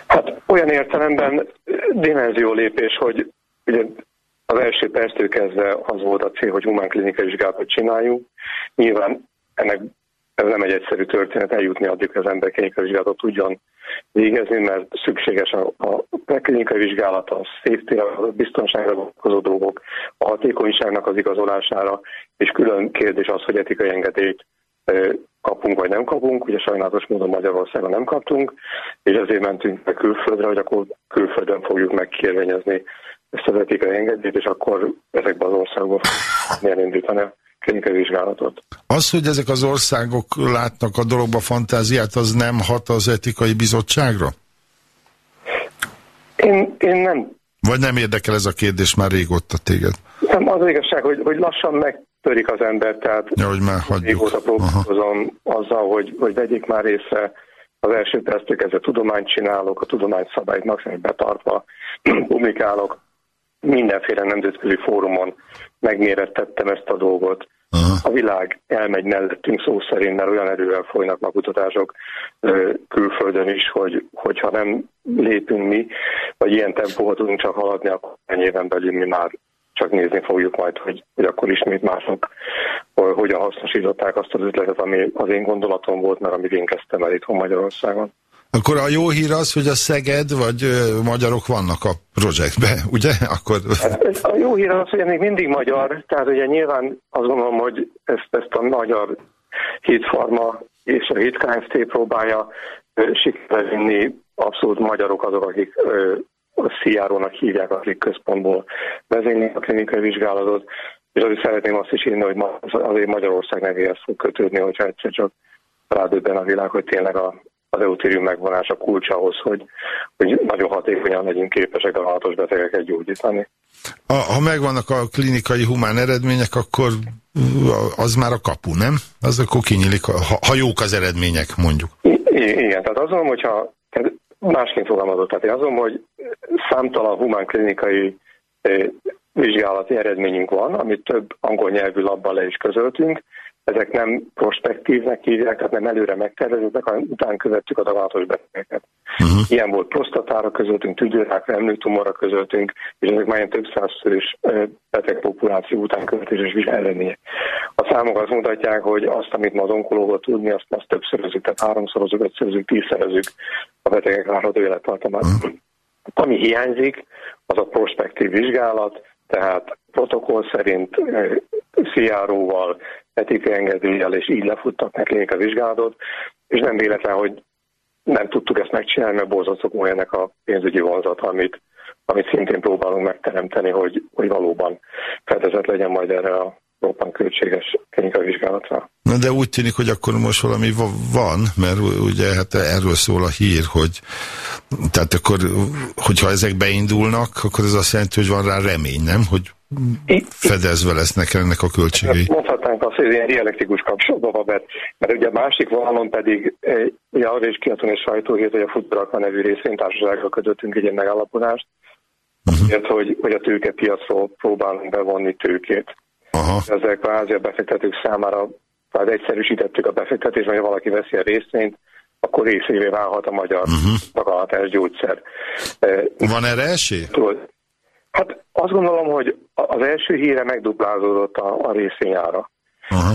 hát olyan értelemben dimenzió lépés, hogy ugye az első perctől kezdve az volt a cél, hogy humán klinikai vizsgálatot csináljunk. Nyilván ennek ez nem egy egyszerű történet eljutni addig, hogy az ember klinikai vizsgálatot tudjon végezni, mert szükséges a, a klinikai vizsgálat, a safety a biztonságra vonatkozó dolgok, a hatékonyságnak az igazolására, és külön kérdés az, hogy etikai engedélyt kapunk vagy nem kapunk, ugye sajnálatos módon Magyarországon nem kaptunk, és ezért mentünk be külföldre, hogy akkor külföldön fogjuk megkérvényezni ezt az etikai engedélyt, és akkor ezekben az országokban fogjuk elindítani a klinikai vizsgálatot. Az, hogy ezek az országok látnak a dologba fantáziát, az nem hat az etikai bizottságra? Én, én nem Vagy nem érdekel ez a kérdés már régóta téged? Nem, az az igazság, hogy, hogy lassan megtörik az ember, tehát Ja, hogy már hagyjuk. régóta Aha. próbálkozom azzal, hogy, hogy vegyék már észre az első perctől kezdve tudományt csinálok, a tudomány szabályt maximum betartva, publikálok, mindenféle nemzetközi fórumon megmérettettem ezt a dolgot. Aha. A világ elmegy mellettünk szó szerint, mert olyan erővel folynak a kutatások külföldön is, hogy hogyha nem lépünk mi, vagy ilyen tempóval tudunk csak haladni, akkor ennyi éven belül mi már csak nézni fogjuk majd, hogy, hogy akkor ismét mások hogy hogyan hasznosították azt az ötletet, ami az én gondolatom volt, mert amit én kezdtem el itthon Magyarországon. Akkor a jó hír az, hogy a Szeged vagy ö, magyarok vannak a projektbe, ugye? Akkor Ez a jó hír az, hogy még mindig magyar, tehát ugye nyilván azt gondolom, hogy ezt, ezt a magyar hitfarma és a hit Kft. próbálja sikerre vinni, abszolút magyarok azok, akik ö, a Sziárónak hívják, akik központból vezénylik a klinikai vizsgálatot, és azért szeretném azt is írni, hogy ma azért Magyarország nevéhez fog kötődni, hogyha egyszer csak rádöbben a világ, hogy tényleg a, az eutérium megvonása kulcs ahhoz, hogy, hogy nagyon hatékonyan legyünk képesek a hatos betegeket gyógyítani. a, ha megvannak a klinikai humán eredmények, akkor az már a kapu, nem? Az akkor kinyílik, ha, ha jók az eredmények, mondjuk. I- igen, tehát mondom, hogyha másként fogalmazott, tehát én mondom, hogy számtalan humán klinikai eh, vizsgálati eredményünk van, amit több angol nyelvű labban le is közöltünk, ezek nem prospektívnek hívják, tehát nem előre megtervezőknek, hanem után követtük a daganatos betegeket. Uh-huh. Ilyen volt prostatára közöttünk, tüdőrákra, emlőtumorra közöttünk, és ezek már ilyen több százszörös beteg populáció után követéses vizsgálat eredménye. A számok azt mutatják, hogy azt, amit ma az onkológot tudni, azt, azt többszörözünk, tehát háromszorozunk, ötszörözünk, tízszerezünk a betegek várható élettartamát. Uh-huh. Ami hiányzik, az a prospektív vizsgálat, tehát protokoll szerint CRO-val, etikai engedéllyel, és így lefuttak nekünk a vizsgálatot, és nem véletlen, hogy nem tudtuk ezt megcsinálni, mert borzasztó ennek a pénzügyi vonzat, amit, amit szintén próbálunk megteremteni, hogy, hogy valóban fedezet legyen majd erre a roppant költséges klinikai vizsgálatra. Na de úgy tűnik, hogy akkor most valami van, mert ugye hát erről szól a hír, hogy tehát akkor, hogyha ezek beindulnak, akkor ez azt jelenti, hogy van rá remény, nem? Hogy fedezve lesznek ennek a költségei. Mondhatnánk azt, hogy ilyen dialektikus kapcsolatban mert, mert ugye a másik vonalon pedig eh, ugye arra is kiadtunk egy sajtóhírt, hogy a Futurakva nevű részvénytársasággal kötöttünk egy ilyen megállapodást, uh-huh. hogy, hogy a tőkepiacról próbálunk bevonni tőkét. Aha. Ezek a Ázia befektetők számára tehát egyszerűsítettük a befektetést, hogy valaki veszi a részvényt, akkor részévé válhat a magyar uh-huh. gyógyszer. Van erre esély? Hát azt gondolom, hogy az első híre megduplázódott a, a részvényára.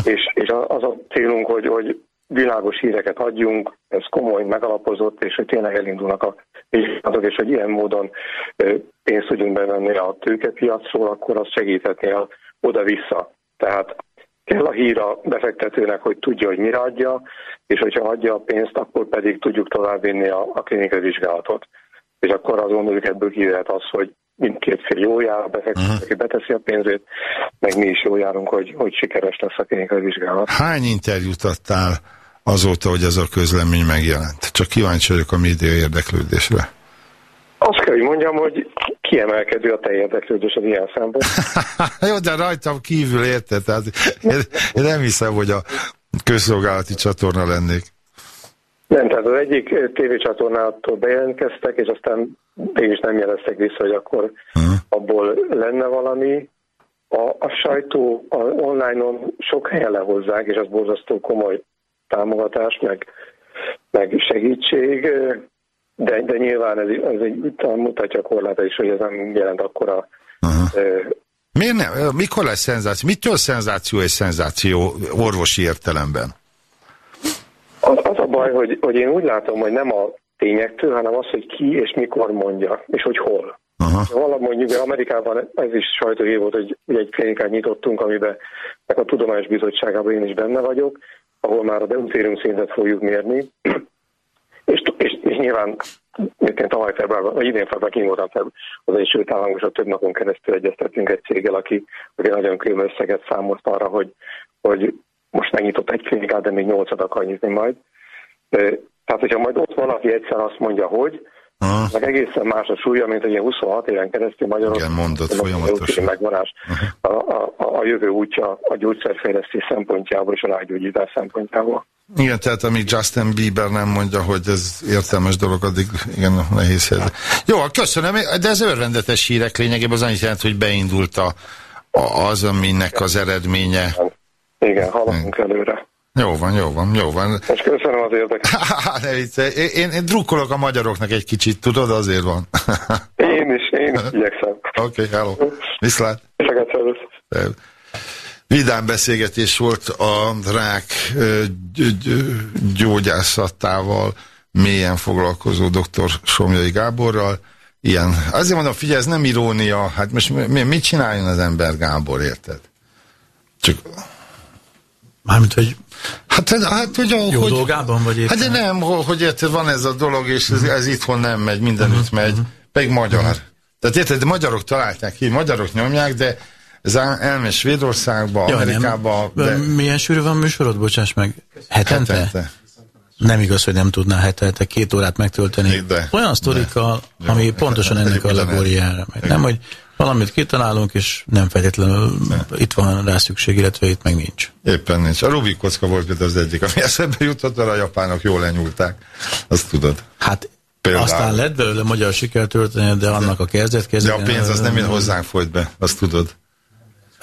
És, és az a célunk, hogy, hogy világos híreket adjunk, ez komoly, megalapozott, és hogy tényleg elindulnak a vizsgálatok, és hogy ilyen módon pénzt tudjunk bevenni a tőkepiacról, akkor az segíthetné oda-vissza. Tehát kell a hír a befektetőnek, hogy tudja, hogy mire adja, és hogyha adja a pénzt, akkor pedig tudjuk továbbvinni a, a klinikai vizsgálatot. És akkor azt gondoljuk ebből kijöhet az, hogy mindkét fél jó jár, a befektető, uh-huh. aki beteszi a pénzét, meg mi is jó járunk, hogy, hogy sikeres lesz a klinikai vizsgálat. Hány interjút adtál azóta, hogy ez a közlemény megjelent? Csak kíváncsi vagyok a média érdeklődésre. Azt kell, hogy mondjam, hogy kiemelkedő a te érdeklődés az ilyen szempont. Jó, de rajtam kívül érted, tehát én, én nem hiszem, hogy a közszolgálati csatorna lennék. Nem, tehát az egyik tévécsatornától bejelentkeztek, és aztán mégis nem jeleztek vissza, hogy akkor abból lenne valami. A, a sajtó a online-on sok helyen lehozzák, és az borzasztó komoly támogatás, meg, meg segítség. De, de nyilván ez, ez egy, mutatja a korláta is, hogy ez nem jelent akkora... Uh, Miért nem? Mikor lesz szenzáció? Mitől szenzáció és szenzáció orvosi értelemben? Az, az a baj, hogy, hogy én úgy látom, hogy nem a tényektől, hanem az, hogy ki és mikor mondja, és hogy hol. Aha. Valami mondjuk Amerikában ez is sajtóhír volt, hogy egy klinikát nyitottunk, amiben a Tudományos Bizottságában én is benne vagyok, ahol már a deutérium szintet fogjuk mérni, és, és, és nyilván én tavaly februárban, vagy idén februárban kim voltam az Egyesült Államokban, több napon keresztül egyeztettünk egy céggel, aki, aki nagyon külön összeget számolt arra, hogy, hogy most megnyitott egy klinikát, de még nyolcat akar nyitni majd. Tehát, hogyha majd ott valaki egyszer azt mondja, hogy, Aha. meg egészen más a súlya, mint egy 26 éven keresztül Magyarországon. Igen, mondott folyamatosan. Megvonás. A, a, a, jövő útja a gyógyszerfejlesztés szempontjából és a rágyógyítás szempontjából. Igen, tehát amíg Justin Bieber nem mondja, hogy ez értelmes dolog, addig igen, nehéz helyzet. Jó, köszönöm, de ez örvendetes hírek lényegében az annyit jelent, hogy beindult a, a, az, aminek az eredménye. Igen, haladunk előre. Jó van, jó van, jó van. És köszönöm az érdekét. ne én, én, én drukkolok a magyaroknak egy kicsit, tudod, azért van. én is, én is igyekszem. Oké, okay, hello. Viszlát. Vidám beszélgetés volt a rák gyógyászatával mélyen foglalkozó dr. Somjai Gáborral. Ilyen. Azért mondom, figyelj, ez nem irónia. Hát most mit csináljon az ember Gábor, érted? Csak... Mármint, hogy Hát, hát hogy, Jó hogy, dolgában vagy éppen? Hát de nem, hogy érted, van ez a dolog, és ez, ez itthon nem megy, mindenütt uh -huh, megy, uh -huh. pedig magyar. Uh -huh. Tehát érted, magyarok találták ki, magyarok nyomják, de ez elmegy Svédországba, ja, Amerikába. De... Milyen sűrű van műsorod, bocsáss meg? Hetente? Hetente. Nem igaz, hogy nem tudná hetente két órát megtölteni. De, Olyan sztorikkal, ami Jó, pontosan ennek a allegóriára megy. Nem, hogy valamit kitalálunk, és nem feltétlenül itt van rá szükség, illetve itt meg nincs. Éppen nincs. A Rubik kocka volt például az egyik, ami eszembe jutott, a japánok jól lenyúlták. Azt tudod. Hát Például. Aztán lett belőle magyar sikertörténet, de annak a kezdet kezdet. De a pénz az nem én hozzánk folyt be, azt tudod.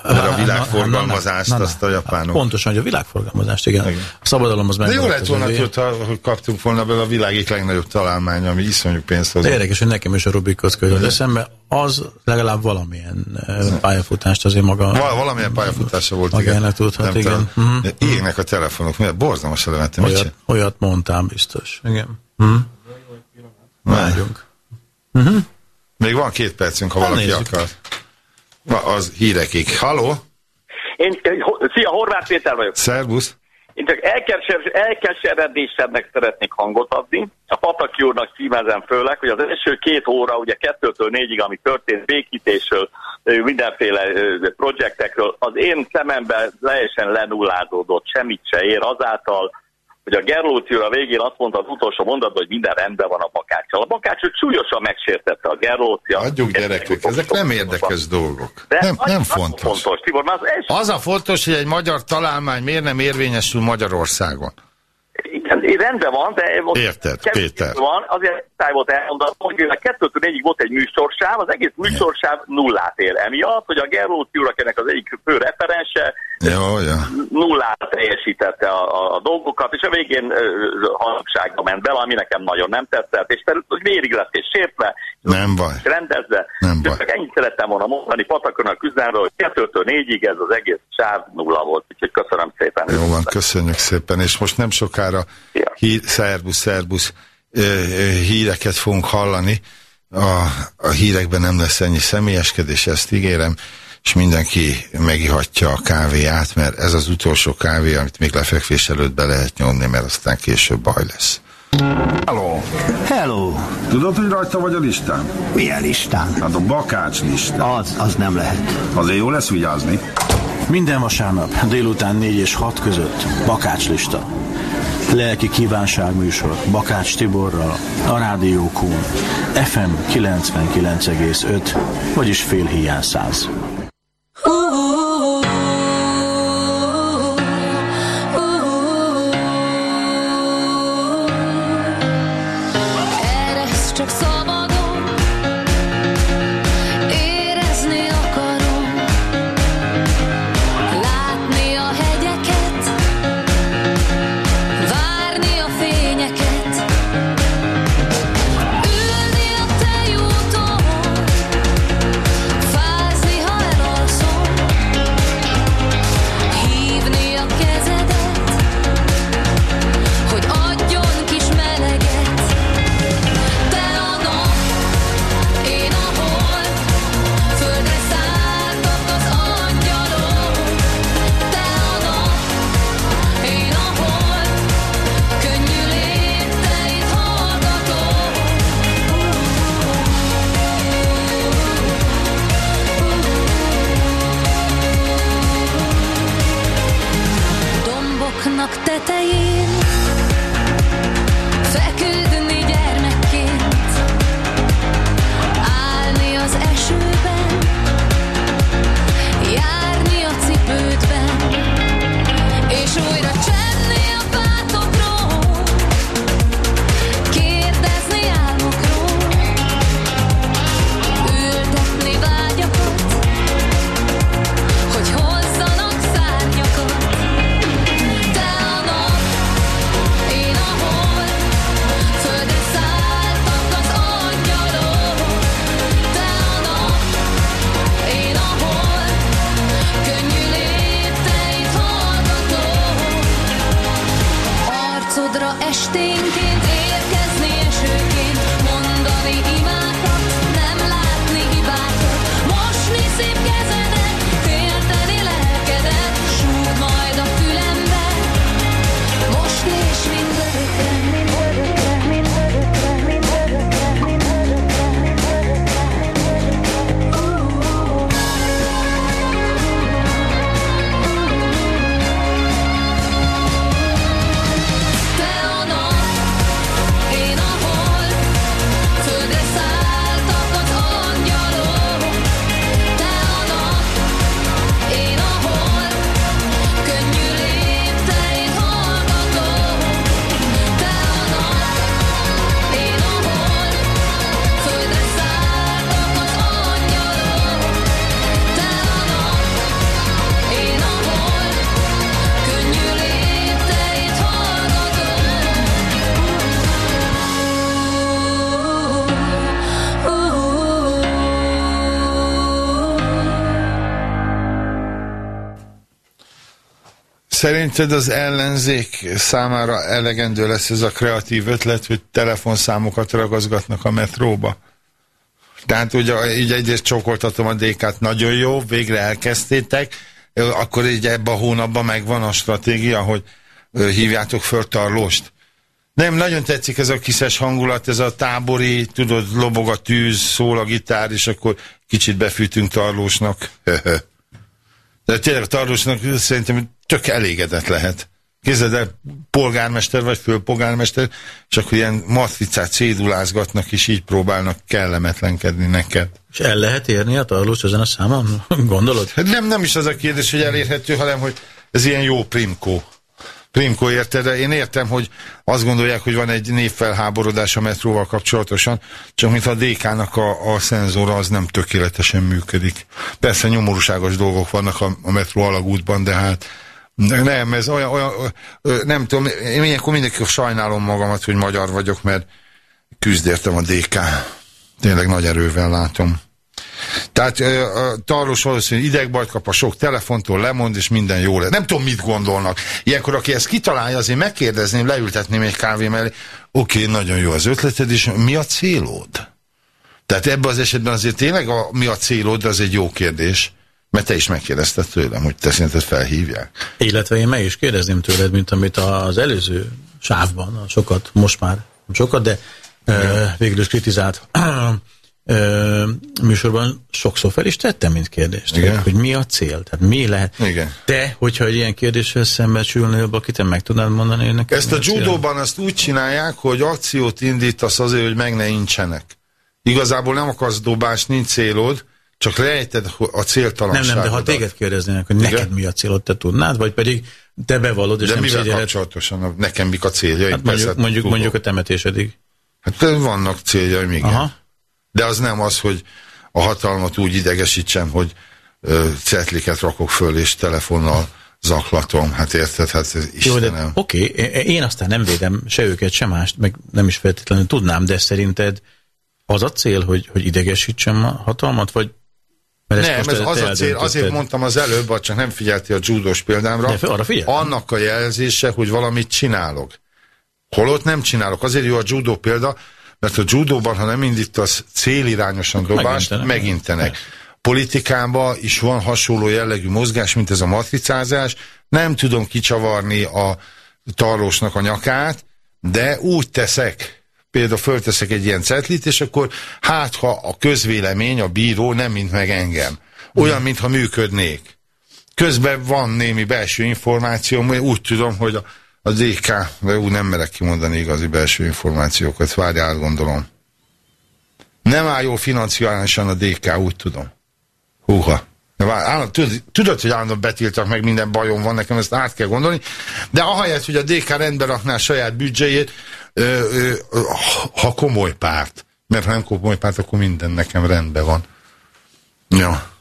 Mert a Hát, világforgalmazást, na, na, na, azt a japánok. Pontosan, hogy a világforgalmazást, igen. Igen. A szabadalom az De meg. jó lett volna, hogyha, hogy kaptunk volna belőle a világ egyik legnagyobb találmány, ami iszonyú pénzt hoz. De érdekes, hogy nekem is a Rubik kocka jutott eszembe, az legalább valamilyen eh, pályafutást azért maga Val valamilyen pályafutása volt, Magának tudhat, Nem igen. Mhm. De Égnek a telefonok, mert borzalmas elementem. Olyat, olyat mondtam biztos. Igen. Hm? Vágyunk. Még van két percünk, ha Hát valaki akar. Na, az hírekig. Haló? Én, szia, Horváth Péter vagyok. Szervusz? Én csak elkeser, elkeseredésemnek szeretnék hangot adni. A Pataki úrnak címezem főleg, hogy az első két óra, ugye kettőtől négyig, ami történt békítésről, mindenféle projektekről, az én szememben teljesen lenullázódott, semmit se ér azáltal, hogy a Gerlóci a végén azt mondta az utolsó mondatban, hogy minden rendben van a bakáccsal. A bakácsot súlyosan megsértette a Gerlóci. Adjuk gyerekek, ezek nem érdekes dolgok. De Nem, az- nem az fontos. fontos. Tibor, az első Az a fontos, hogy egy magyar találmány miért nem érvényesül Magyarországon. Igen, rendben van, de most Érted, Péter. van, azért táj volt elmondani, hogy mivel kettőtől négyig volt egy műsorsáv, az egész műsorsáv nullát ér. Emiatt, hogy a Gerlóci akinek az egyik fő referense, Jó, jó. nullát teljesítette a, a, a dolgokat, és a végén hangságba ment bele, ami nekem nagyon nem tetszett, és hogy vérig lett és sértve, Nem baj. rendezve. Nem baj. Csak ennyit szerettem volna mondani Patakonak üzenve, hogy kettőtől négyig ez az egész sáv nulla volt, úgyhogy köszönöm szépen. Jó van, köszönjük szépen, és most nem sokára Ja. hí, ö, ö, híreket fogunk hallani. A, a hírekben nem lesz ennyi személyeskedés, ezt ígérem, és mindenki megihatja a kávéját, mert ez az utolsó kávé, amit még lefekvés előtt be lehet nyomni, mert aztán később baj lesz. Hello! Hello! Tudod, hogy rajta vagy a listán? Milyen listán? Hát a bakács listán. Az, az nem lehet. Azért jó lesz vigyázni. Minden vasárnap délután 4 és 6 között bakács lista. Lelki kívánságműsor Bakács Tiborral, a Rádió FM 99,5, vagyis fél hiány 100. Ooh. Szerinted az ellenzék számára elegendő lesz ez a kreatív ötlet, hogy telefonszámokat ragazgatnak a metróba? Tehát ugye így egyrészt csókoltatom a DK-t, nagyon jó, végre elkezdtétek, akkor így ebben a hónapban megvan a stratégia, hogy hívjátok föl Tarlóst. Nem, nagyon tetszik ez a kiszes hangulat, ez a tábori, tudod, lobog a tűz, szól a gitár, és akkor kicsit befűtünk Tarlósnak. De tényleg Tarlósnak szerintem tök elégedett lehet. Képzeld el, polgármester vagy főpolgármester, és akkor ilyen matricát cédulázgatnak, és így próbálnak kellemetlenkedni neked. És el lehet érni a tarlós ezen a számon? Gondolod? Hát Nem, nem is az a kérdés, hogy elérhető, hanem hogy ez ilyen jó primkó. Primkó érted, de én értem, hogy azt gondolják, hogy van egy névfelháborodás a metróval kapcsolatosan, csak mintha a DK-nak a, a szenzora az nem tökéletesen működik. Persze nyomorúságos dolgok vannak a, a metró alagútban, de hát nem, ez olyan, olyan nem tudom, én ilyenkor mindenki sajnálom magamat, hogy magyar vagyok, mert küzd értem a DK. Tényleg nagy erővel látom. Tehát ö, Tarlós valószínűleg idegbajt kap a sok telefontól, lemond, és minden jó lesz. Nem tudom, mit gondolnak. Ilyenkor, aki ezt kitalálja, azért megkérdezném, leültetném egy kávé mellé. Oké, nagyon jó az ötleted, és mi a célod? Tehát ebben az esetben azért tényleg a, mi a célod, az egy jó kérdés. Mert te is megkérdezted tőlem, hogy te szerinted felhívják. Illetve én meg is kérdezném tőled, mint amit az előző sávban, a sokat, most már nem sokat, de ö, végül is kritizált ö, műsorban sokszor fel is tettem, mint kérdést, Igen. hogy, hogy mi a cél, tehát mi lehet. Igen. Te, hogyha egy ilyen kérdéssel szembesülnél, aki te meg tudnád mondani, neked Ezt a cél? judóban azt úgy csinálják, hogy akciót indítasz azért, hogy meg ne incsenek. Igazából nem akarsz dobás, nincs célod, csak lejted a Nem, céltalanságodat. nem, de ha téged kérdeznének, hogy neked Igen. mi a célod, te tudnád, vagy pedig te bevallod, és De nem mivel szégyeled. kapcsolatosan? A- Nekem mik a céljaim? Hát mondjuk, Persze, mondjuk, mondjuk a temetésedig. Hát vannak céljaim, igen. Aha. De az nem az, hogy a hatalmat úgy idegesítsem, hogy ö, cetliket rakok föl, és telefonnal zaklatom. Hát érted? Hát Jó, de oké, én aztán nem védem se őket, se mást, meg nem is feltétlenül tudnám, de szerinted az a cél, hogy, hogy idegesítsem a hatalmat, vagy mert Nem, ez te- az a cél, azért mondtam az előbb, csak nem figyelti a judós példámra. De arra figyeltem. Annak a jelzése, hogy valamit csinálok. Holott nem csinálok. Azért jó a judó példa, mert a judóban, ha nem indítasz célirányosan dobást, Megintenek. megintenek. Politikában is van hasonló jellegű mozgás, mint ez a matricázás. Nem tudom kicsavarni a tarlósnak a nyakát, de úgy teszek, például fölteszek egy ilyen cetlit, és akkor hát, ha a közvélemény, a bíró nem mint meg engem. Olyan, mintha működnék. Közben van némi belső információ, úgy tudom, hogy a, a DK, de úgy nem merek kimondani igazi belső információkat, várj, átgondolom. Nem áll jól financiálisan a DK, úgy tudom. Húha. Állandó, tudod, hogy állandóan betiltak meg, minden bajom van, nekem ezt át kell gondolni, de ahelyett, hogy a DK rendbe rakná a saját büdzséjét, ha komoly párt, mert ha nem komoly párt, akkor minden nekem rendben van. Ja.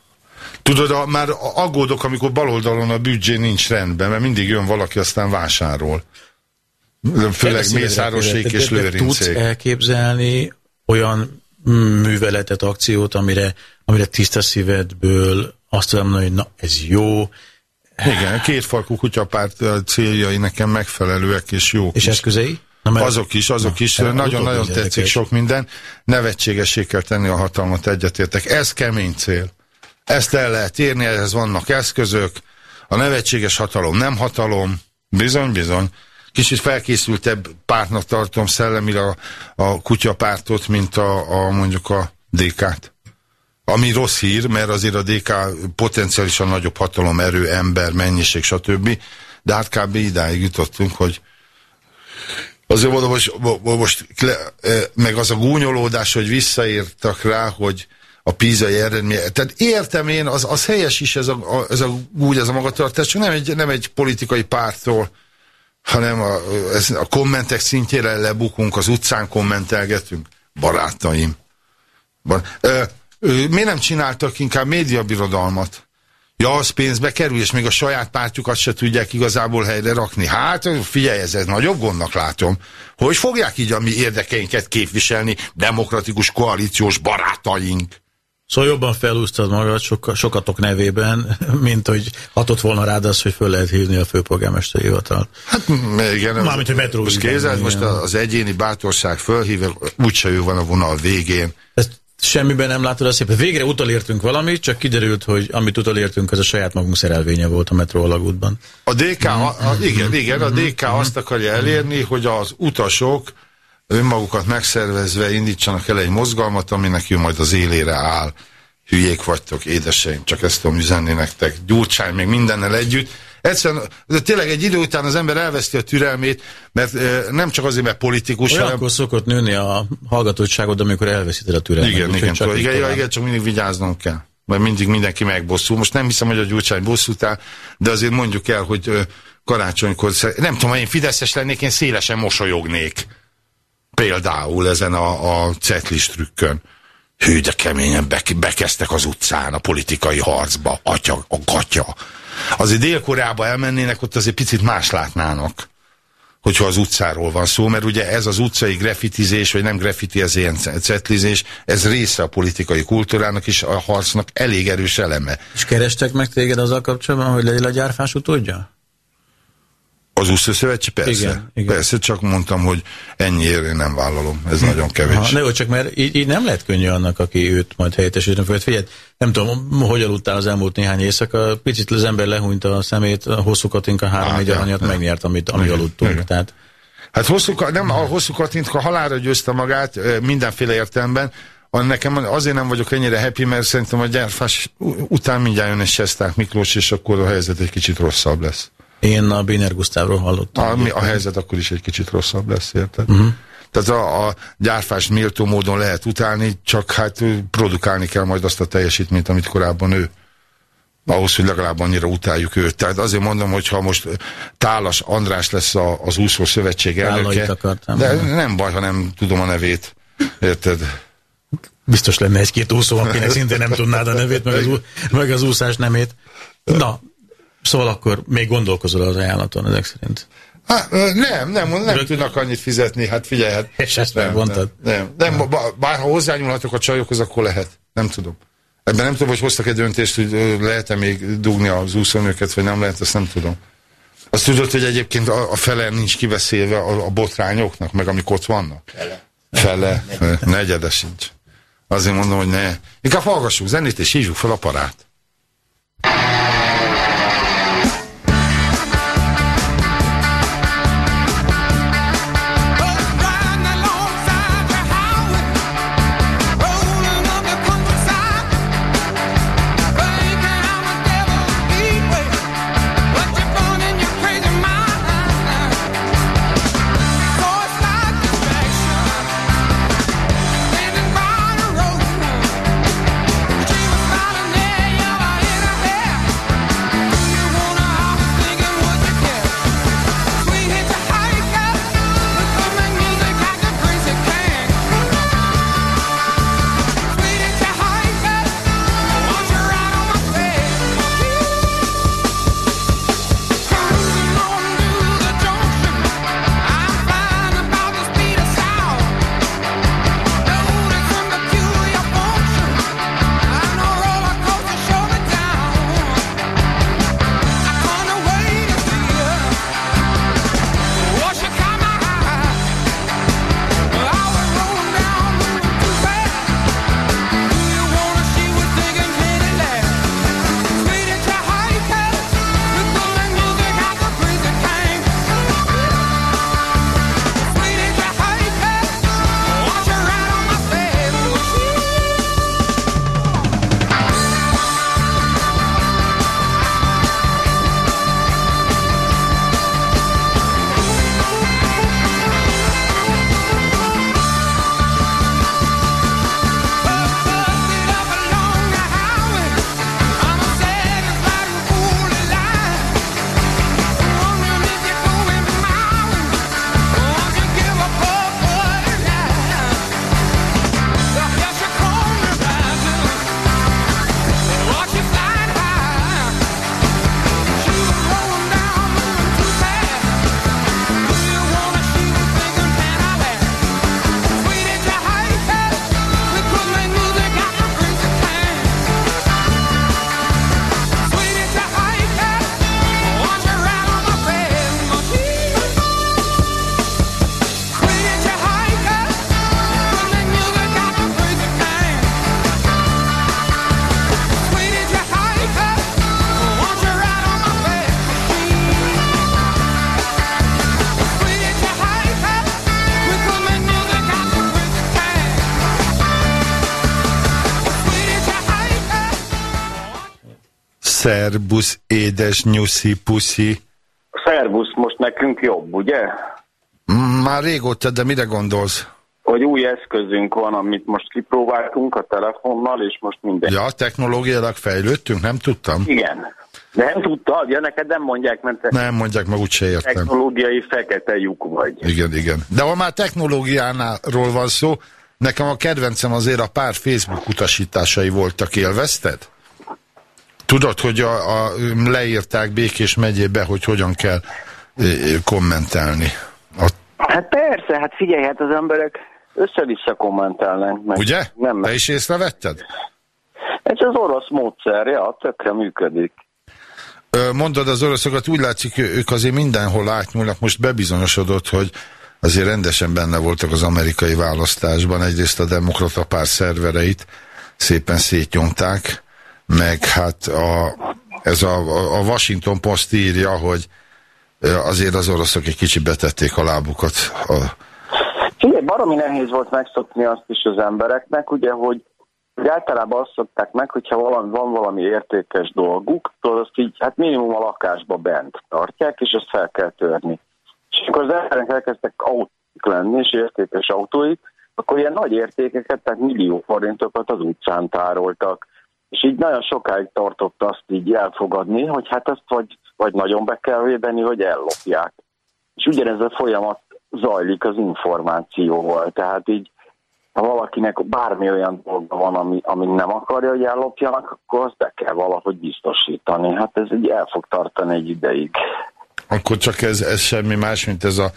Tudod, a, már aggódok, amikor baloldalon a büdzsé nincs rendben, mert mindig jön valaki, aztán vásárol. Főleg Mészárosék és de Tudsz Lőrincék. elképzelni olyan műveletet, akciót, amire, amire tiszta szívedből azt tudom mondani, hogy na, ez jó, Igen, kétfarkú kutyapárt céljai nekem megfelelőek és jók és is. eszközei? Na, Azok is, azok is. Nagyon-nagyon tetszik sok minden. Nevetségessé kell tenni a hatalmat, egyetértek. Ez kemény cél. Ezt el lehet érni, ehhez vannak eszközök. A nevetséges hatalom nem hatalom. Bizony, bizony. Kicsit felkészültebb pártnak tartom szellemire a, a kutyapártot, mint a, a mondjuk a DK-t. Ami rossz hír, mert azért a DK potenciálisan nagyobb hatalom, erő, ember, mennyiség, stb. De hát kb. idáig jutottunk, hogy Azért mondom, mo- most eh, meg az a gúnyolódás, hogy visszaértak rá, hogy a pízai eredmény. Tehát értem én, az, az helyes is ez a, a, ez a gúny, ez a magatartás, csak nem egy, nem egy politikai pártól, hanem a, ez, a kommentek szintjére lebukunk, az utcán kommentelgetünk. Barátaim. Bar- ö, ö, miért nem csináltak inkább médiabirodalmat? Ja, az pénzbe kerül, és még a saját pártjukat se tudják igazából helyre rakni. Hát figyelj, ez, ez nagyobb gondnak látom. Hogy fogják így a mi érdekeinket képviselni demokratikus koalíciós barátaink? Szóval jobban felúsztad magad soka, sokatok nevében, mint hogy hatott volna rád az, hogy föl lehet hívni a főpolgármesteri hivatalt. Hát igen. Mármint, hogy metró Most képzeld, most az egyéni bátorság fölhív, úgyse ő van a vonal végén. Ezt semmiben nem látod azt szépen. Végre utolértünk valamit, csak kiderült, hogy amit utolértünk, az a saját magunk szerelvénye volt a metró alagútban. A DK, a, a, igen, igen, a DK azt akarja elérni, hogy az utasok önmagukat megszervezve indítsanak el egy mozgalmat, aminek ő majd az élére áll. Hülyék vagytok, édeseim, csak ezt tudom üzenni nektek. Gyurcsány még mindennel együtt. Egyszerűen, de tényleg egy idő után az ember elveszti a türelmét, mert nem csak azért, mert politikus, hanem... Olyankor szokott nőni a hallgatottságod, amikor elveszíted a türelmet. Igen, igen, csak igen, tovább. igen, csak mindig vigyáznom kell. Mert mindig mindenki megbosszul. Most nem hiszem, hogy a Gyurcsány bosszút áll, de azért mondjuk el, hogy karácsonykor, nem tudom, ha én Fideszes lennék, én szélesen mosolyognék. Például ezen a, a cetlis trükkön. Hű, de keményen be, bekezdtek az utcán a politikai harcba, atya, a gatya. Azért Dél-Koreába elmennének, ott azért picit más látnának hogyha az utcáról van szó, mert ugye ez az utcai grafitizés, vagy nem graffiti, ez ilyen cetlizés, ez része a politikai kultúrának és a harcnak elég erős eleme. És kerestek meg téged azzal kapcsolatban, hogy legyél a gyárfás utódja? Az úszószövetség persze. Igen, igen. Persze, csak mondtam, hogy ennyiért én nem vállalom. Ez nagyon kevés. Ha, ne jó, csak mert így, így nem lehet könnyű annak, aki őt majd helyettesíteni fogja. Figyelj, nem tudom, hogy aludtál az elmúlt néhány éjszaka, picit az ember lehúnyta a szemét, a hosszú Katinka három-négy aranyat megnyert, amit, ami Igen, aludtunk. igen. Tehát Hát hosszú, nem, a hosszú Katintka halára győzte magát mindenféle értelemben. Nekem azért nem vagyok ennyire happy, mert szerintem a gyárfás után mindjárt jön egy Sesták Miklós, és akkor a helyzet egy kicsit rosszabb lesz. Én a Béner Gusztávról hallottam. A, mi- a helyzet akkor is egy kicsit rosszabb lesz, érted? Uh-huh. Tehát a, a gyárfást méltó módon lehet utálni, csak hát produkálni kell majd azt a teljesítményt, amit korábban ő ahhoz, hogy legalább annyira utáljuk őt. Tehát azért mondom, hogy ha most Tálas András lesz a, az úszó szövetség elnöke, de nem baj, ha nem tudom a nevét. Érted? Biztos lenne egy-két úszó, akinek szintén nem tudnád a nevét, meg az, meg az úszás nemét. Na, szóval akkor még gondolkozol az ajánlaton ezek szerint. Ö, nem, nem, nem tudnak annyit fizetni, hát figyelj, hát És ezt nem, megmondtad? Nem, nem, nem ba- bár ha hozzányúlhatok a csajokhoz, akkor lehet. Nem tudom. Ebben nem tudom, hogy hoztak egy döntést, hogy lehet-e még dugni az úszónőket, vagy nem lehet, ezt nem tudom. Azt tudod, hogy egyébként a, a fele nincs kiveszélve a, a botrányoknak, meg amik ott vannak? Fele. Fele. Ö, Negyede sincs. Azért mondom, hogy ne. Inkább hallgassuk zenét, és hívjuk fel a parát. Szerbusz, édes, nyuszi, puszi. Szervusz, most nekünk jobb, ugye? Mm, Már régóta, de mire gondolsz? Hogy új eszközünk van, amit most kipróbáltunk a telefonnal, és most minden. Ja, technológiailag fejlődtünk, nem tudtam. Igen. De nem tudtad? Ja, neked nem mondják, mert te Nem mondják, meg úgyse értem. technológiai fekete lyuk vagy. Igen, igen. De ha már technológiánáról van szó, nekem a kedvencem azért a pár Facebook utasításai voltak, élvezted? Tudod, hogy a, a, leírták Békés megyébe, hogy hogyan kell kommentelni. A, Hát persze, hát figyelj, hát az emberek össze-vissza kommentelnek meg. ugye? Nem, Te is észrevetted? ez az orosz módszer, ja, tökre működik. Mondod az oroszokat, úgy látszik, ők azért mindenhol átnyúlnak. Most bebizonyosodott, hogy azért rendesen benne voltak az amerikai választásban. Egyrészt a demokrata pár szervereit szépen szétnyomták, meg hát a, ez a, a Washington Post írja, hogy azért az oroszok egy kicsit betették a lábukat. A, Figyelj, baromi nehéz volt megszokni azt is az embereknek, ugye, hogy hogy általában azt szokták meg, hogyha valami, van valami értékes dolguk, akkor azt így, hát minimum a lakásba bent tartják, és azt fel kell törni. És akkor az emberek elkezdtek autók lenni, és értékes autóik, akkor ilyen nagy értékeket, tehát millió forintokat az utcán tároltak. És így nagyon sokáig tartott azt így elfogadni, hogy hát ezt vagy, vagy nagyon be kell védeni, vagy ellopják. És ugyanez a folyamat zajlik az információval. Tehát így, ha valakinek bármi olyan dolga van, ami, ami nem akarja, hogy ellopjanak, akkor azt be kell valahogy biztosítani. Hát ez így el fog tartani egy ideig. akkor csak ez, ez semmi más, mint ez a,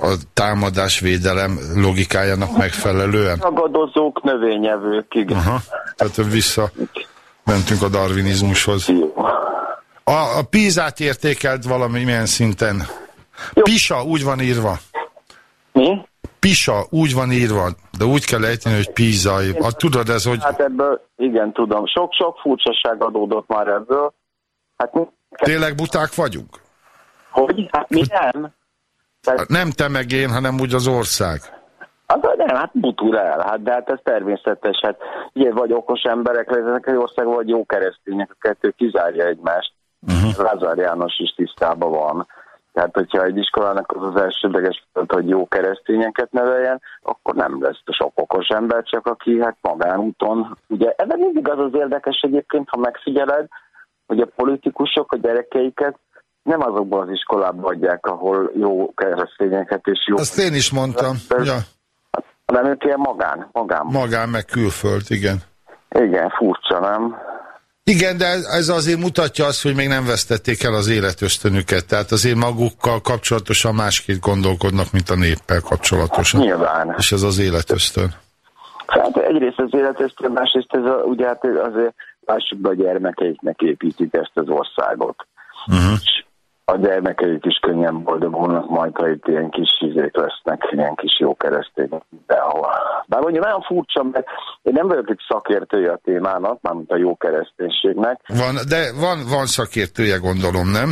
a, támadásvédelem logikájának megfelelően. Ragadozók, növényevők, igen. Aha. Tehát vissza mentünk a darwinizmushoz. A, a pízát értékelt valamilyen szinten. Pisa úgy van írva. Mi? Pisa úgy van írva, de úgy kell ejteni, hogy píza. A, tudod ez, hogy Hát ebből, igen, tudom, sok-sok furcsaság adódott már ebből. Hát mi, tényleg buták vagyunk? hogy? Hát mi nem. Tehát, Nem te meg én, hanem úgy az ország. az, nem, hát butul el, hát, de hát ez természetes. Hát ugye vagy okos emberek lesznek egy országban, vagy jó keresztények, a kettő kizárja egymást. Uh-huh. Lázár János is tisztában van. Tehát, hogyha egy iskolának az az elsődleges hogy jó keresztényeket neveljen, akkor nem lesz sok okos ember, csak aki hát magánúton. Ugye ebben mindig az az érdekes egyébként, ha megfigyeled, hogy a politikusok a gyerekeiket nem azokban az iskolába adják, ahol jó keresztényeket és jó... Azt én is mondtam. Ja, hanem ők ilyen magán, magán. magán meg külföld, igen. Igen, furcsa, nem? Igen, de ez azért mutatja azt, hogy még nem vesztették el az életösztönüket. Tehát azért magukkal kapcsolatosan másképp gondolkodnak, mint a néppel kapcsolatosan. Nyilván. És ez az életösztön. Hát egyrészt az életesztő, másrészt ez a, ugye hát azért lássuk be a gyermekeiknek építik ezt az országot. Uh-huh. És a gyermekeik is könnyen boldogulnak majd, ha itt ilyen kis izék lesznek, ilyen kis jó keresztények mindenhol. Bár mondjuk nagyon furcsa, mert én nem vagyok egy szakértője a témának, mármint a jó kereszténységnek. Van, de van, van szakértője, gondolom, nem?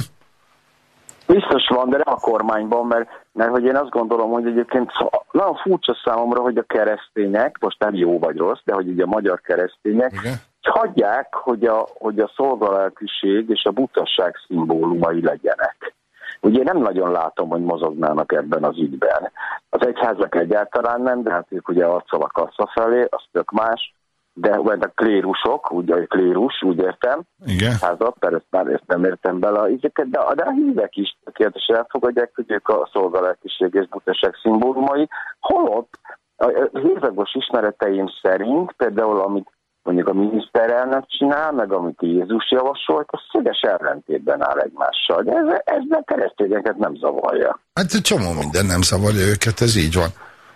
Biztos van, de nem a kormányban, mert, mert hogy én azt gondolom, hogy egyébként szó- nagyon furcsa számomra, hogy a keresztények, most nem jó vagy rossz, de hogy ugye a magyar keresztények, Igen. Hagyják, hogy a, hogy a szolgalelkűség és a butasság szimbólumai legyenek. Ugye nem nagyon látom, hogy mozognának ebben az ügyben. Az egyházak egyáltalán nem, de hát ők ugye arccal a kassa felé, az tök más, de vagy a klérusok, ugye a klérus, úgy értem, Igen. házat, mert ezt már ezt nem értem bele a ízeket, de, de a hívek is tökéletesen elfogadják, hogy ők a szolgalelkiség és butaság szimbólumai, holott a hézagos ismereteim szerint, például amit mondjuk a miniszterelnök csinál, meg amit Jézus javasolt, az szöges ellentétben áll egymással. De ez, a keresztényeket nem zavarja. Hát egy csomó minden nem zavarja őket, ez így van.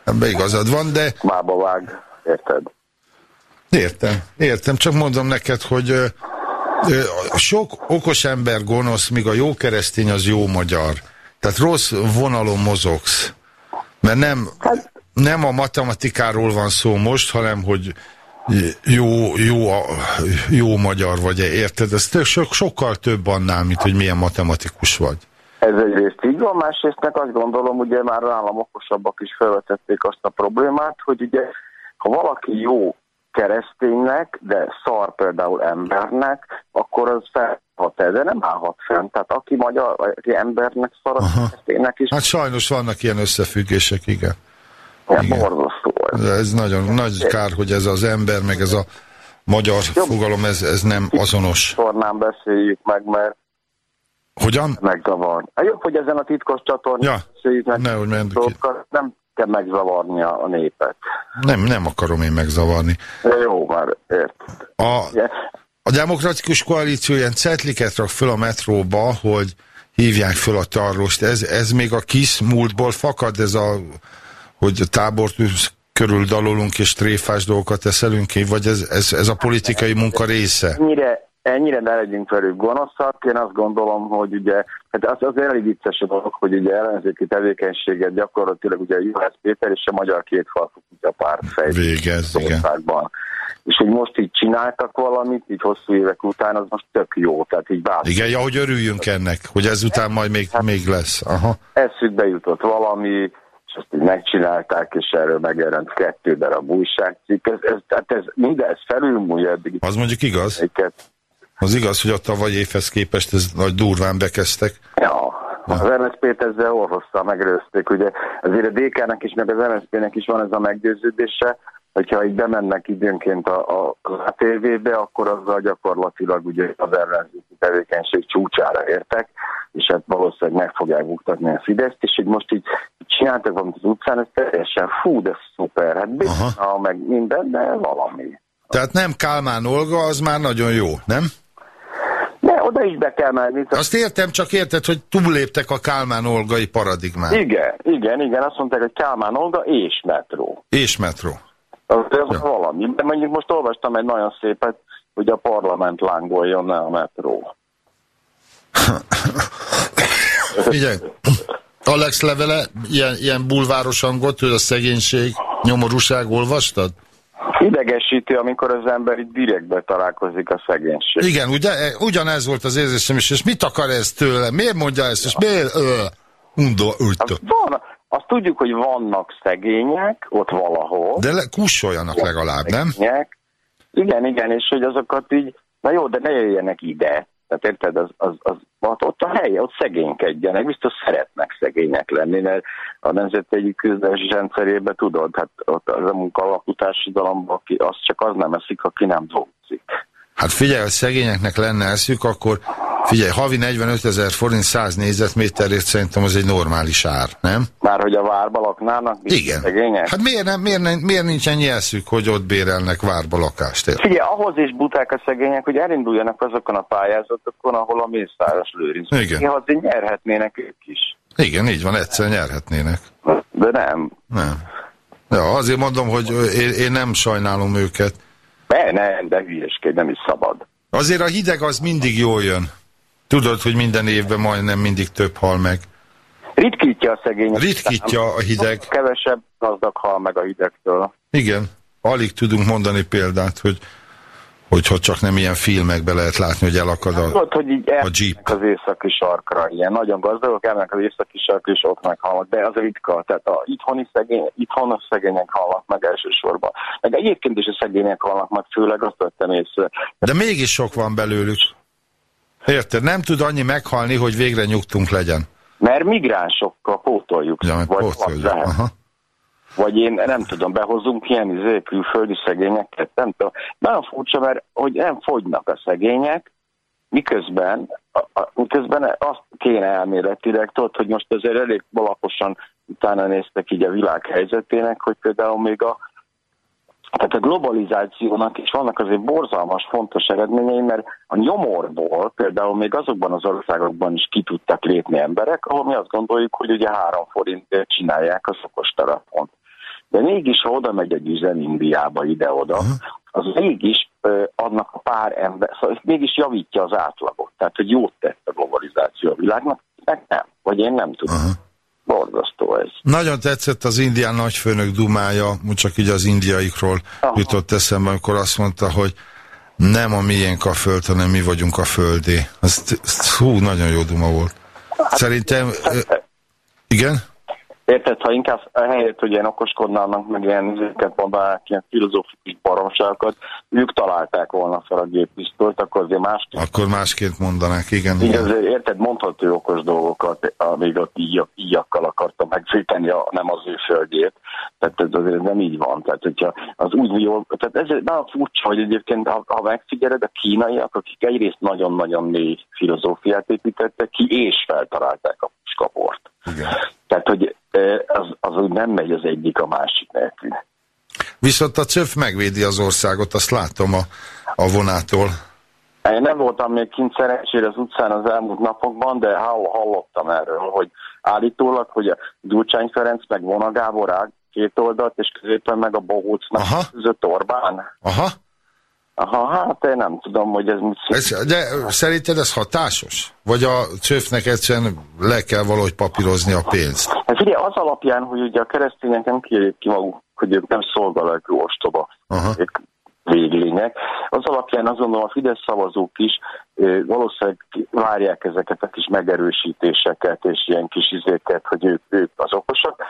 Ebben igazad van, de Mába vág, érted? értem, értem, csak mondom neked, hogy ö, ö, sok okos ember gonosz, míg a jó keresztény az jó magyar. Tehát rossz vonalon mozogsz. Mert nem, nem a matematikáról van szó most, hanem hogy jó, jó, jó magyar vagy, érted? Ez sok, sokkal több annál, mint hogy milyen matematikus vagy. Ez egyrészt így van, másrészt meg azt gondolom, ugye már nálam okosabbak is felvetették azt a problémát, hogy ugye ha valaki jó kereszténynek, de szar például embernek, akkor az felhat el, de nem állhat fenn. Tehát aki magyar, aki embernek szar, a kereszténynek is, Hát sajnos vannak ilyen összefüggések, igen. hát igen. Ez. Nagyon nagy kár, hogy ez az ember, meg ez a magyar fogalom, ez, ez nem azonos. Tornán beszéljük meg, mert Hogyan? megzavar. Hát jobb, hogy ezen a titkos csatornán Ja, beszéljük meg, nehogy nem kell megzavarni a, népet. Nem, nem akarom én megzavarni. Jó, már ért. A, a demokratikus koalíció ilyen cetliket rak föl a metróba, hogy hívják föl a tarlost. Ez, ez még a kis múltból fakad, ez a, hogy a tábort körül dalolunk és tréfás dolgokat teszelünk ki, vagy ez, ez, ez a politikai munka része? ennyire, ennyire ne legyünk velük gonoszak. Én azt gondolom, hogy ugye, hát az azért elég vicces a dolog, hogy ugye ellenzéki tevékenységet gyakorlatilag ugye Juhász Péter és a Magyar Kétfalkú Kutya párt fejlődött Végez, országban. És hogy most így csináltak valamit, így hosszú évek után, az most tök jó. Tehát így bár Igen, ja, hogy örüljünk ennek, hogy ezután majd még, még lesz. Aha. eszükbe jutott valami, és azt így megcsinálták, és erről megjelent kettő darab újságcikk. Ez, ez, tehát ez, mindez felülmúlja eddig. Az mondjuk igaz. Az igaz, hogy a tavaly évhez képest ez nagy durván bekezdtek. Ja, az MSZP-t ezzel orvosszal megrőzték. Ugye azért a DK-nek is, meg az MSZP-nek is van ez a meggyőződése, hogyha így bemennek időnként a, a, az ATV-be, akkor azzal gyakorlatilag ugye az ellenzéki tevékenység csúcsára értek, és hát valószínűleg meg fogják buktatni a Fideszt, és hogy most így csináltak valamit az utcán, ez teljesen fú, de szuper, hát biztos, meg minden, de valami. Tehát nem Kálmán Olga, az már nagyon jó, nem? De oda is be kell menni. Azt értem, csak érted, hogy túlléptek a Kálmán Olgai paradigmán. Igen, igen, igen, azt mondták, hogy Kálmán Olga és metró. És metró. Az, az valami. De mondjuk most olvastam egy nagyon szépet, hogy a parlament lángoljon le a metró. Figyelj, Alex levele, ilyen, ilyen bulváros hangot, hogy a szegénység, nyomorúság, olvastad? Idegesítő, amikor az ember itt direktbe találkozik a szegénység. Igen, ugye, ugyanez volt az érzésem is, és mit akar ez tőle? Miért mondja ezt, és miért? Ö, undor, úgy. Van, azt tudjuk, hogy vannak szegények ott valahol. De le, kussoljanak legalább, nem? Szegények. Igen, igen, és hogy azokat így, na jó, de ne jöjjenek ide. Tehát érted, az, az, az, ott, ott a helye, ott szegénykedjenek, biztos szeretnek szegények lenni, mert a nemzetközi küzdelmi rendszerében tudod, hát ott az a munkalapú társadalomban, aki az csak az nem eszik, aki nem dolgozik. Hát figyelj, ha szegényeknek lenne eszük, akkor figyelj, havi 45 ezer forint 100 négyzetméterért szerintem az egy normális ár, nem? Már hogy a várba laknának? Igen. Szegények? Hát miért, nem, miért, nem, miért nincs ennyi eszük, hogy ott bérelnek várba lakást? Érted? Figyelj, ahhoz is buták a szegények, hogy elinduljanak azokon a pályázatokon, ahol a Mészáros Lőrinc. Igen. Néha azért nyerhetnének ők is. Igen, így van, egyszer nyerhetnének. De nem. Nem. Ja, azért mondom, hogy én, én nem sajnálom őket. Ne, ne, de hülyeskedj, nem is szabad. Azért a hideg az mindig jól jön. Tudod, hogy minden évben majdnem mindig több hal meg. Ritkítja a szegények. Ritkítja a hideg. Kevesebb gazdag hal meg a hidegtől. Igen, alig tudunk mondani példát, hogy hogyha csak nem ilyen filmekbe lehet látni, hogy elakad a, Tudod, hogy így a jeep. az északi sarkra, ilyen nagyon gazdagok elmennek az északi sarkra, és ott meghalnak, de az ritka. Tehát a itthoni szegény, itthon a szegények halnak meg elsősorban. Meg egyébként is a szegények halnak meg, főleg azt vettem észre. De mégis sok van belőlük. Érted? Nem tud annyi meghalni, hogy végre nyugtunk legyen. Mert migránsokkal pótoljuk. Ja, vagy, pótoljuk, aha. Vagy én nem tudom, behozunk ilyen izé, külföldi szegényeket, nem tudom. Nagyon furcsa, mert hogy nem fogynak a szegények, miközben, a, a, miközben azt kéne elméletileg, tudod, hogy most azért elég alaposan utána néztek így a világ helyzetének, hogy például még a tehát a globalizációnak is vannak azért borzalmas, fontos eredményei, mert a nyomorból például még azokban az országokban is ki tudtak lépni emberek, ahol mi azt gondoljuk, hogy ugye három forintért csinálják az okostelefont. De mégis, ha oda megy egy üzem Indiába, ide-oda, az mégis ö, annak a pár ember, szóval mégis javítja az átlagot. Tehát, hogy jót tett a globalizáció a világnak, meg nem. Vagy én nem tudom. Borzasztó ez. Nagyon tetszett az indián nagyfőnök dumája, csak így az indiaikról Aha. jutott eszembe, amikor azt mondta, hogy nem a miénk a föld, hanem mi vagyunk a földé. Ez, hú, nagyon jó duma volt. Szerintem... ö, Igen? Érted, ha inkább helyett, hogy ilyen okoskodnának, meg ilyen izéket mondanák, ilyen filozófikus baromságokat, ők találták volna fel a géppisztolyt, akkor azért más Akkor másként mondanák, igen. igen. azért érted, mondható okos dolgokat, amíg ott így, íjakkal akarta megféteni a, nem az ő földjét. Tehát ez azért nem így van. Tehát, hogyha az úgy jól, tehát ez nagyon furcsa, hogy egyébként, ha, ha megfigyeled, a kínaiak, akik egyrészt nagyon-nagyon mély filozófiát építettek ki, és feltalálták a puskaport. igen. Tehát, hogy az, az úgy nem megy az egyik a másik nélkül. Viszont a CÖF megvédi az országot, azt látom a, a vonától. Én nem voltam még kint szerencsére az utcán az elmúlt napokban, de hall, hallottam erről, hogy állítólag, hogy a Gyurcsány Ferenc meg Vona Gábor áll két oldalt, és középen meg a Bohócnak között Orbán. Aha. Aha, hát én nem tudom, hogy ez mit Ez, de szerinted ez hatásos? Vagy a CÖF-nek egyszerűen le kell valahogy papírozni a pénzt? Hát ugye az alapján, hogy ugye a keresztények nem kérjék ki maguk, hogy ők nem szolgalelkű ostoba Aha. ők véglények. Az alapján azt gondolom a Fidesz szavazók is valószínűleg várják ezeket a kis megerősítéseket és ilyen kis izéket, hogy ők, ők az okosak.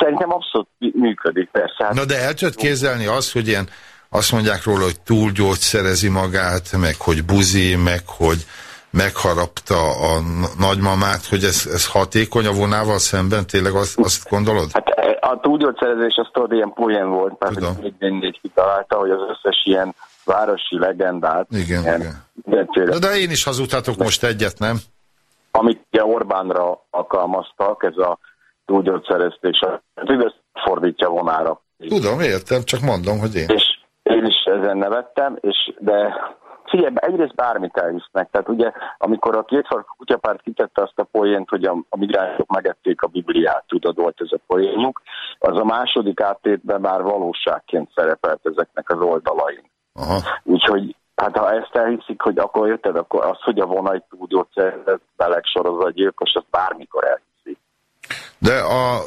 Szerintem abszolút mű- működik, persze. Hát Na de el tudod képzelni azt, hogy ilyen azt mondják róla, hogy túlgyógyszerezi magát, meg hogy buzi, meg hogy megharapta a nagymamát, hogy ez, ez hatékony a vonával szemben? Tényleg azt, azt gondolod? Hát e, a túlgyógyszerezés az tudod ilyen poén volt, mert Tudom. hogy egy négy kitalálta, hogy az összes ilyen városi legendát, Igen, ilyen, igen. De, de én is hazudhatok most egyet, nem? amit ugye Orbánra alkalmaztak, ez a túlgyógyszereztés, az fordítja vonára. Tudom, értem, csak mondom, hogy én. És én is ezen nevettem, és de figyelj, egyrészt bármit elhisznek. Tehát ugye, amikor a kétfarkú kutyapárt kitette azt a poént, hogy a, a migránsok megették a Bibliát, tudod, volt ez a poénjuk, az a második áttétben már valóságként szerepelt ezeknek az oldalain. Aha. Úgyhogy hát ha ezt elhiszik, hogy akkor érted, akkor az, hogy a vonai túlgyógyszerzett beleg sorozatgyilkos, azt bármikor elhiszik. De a,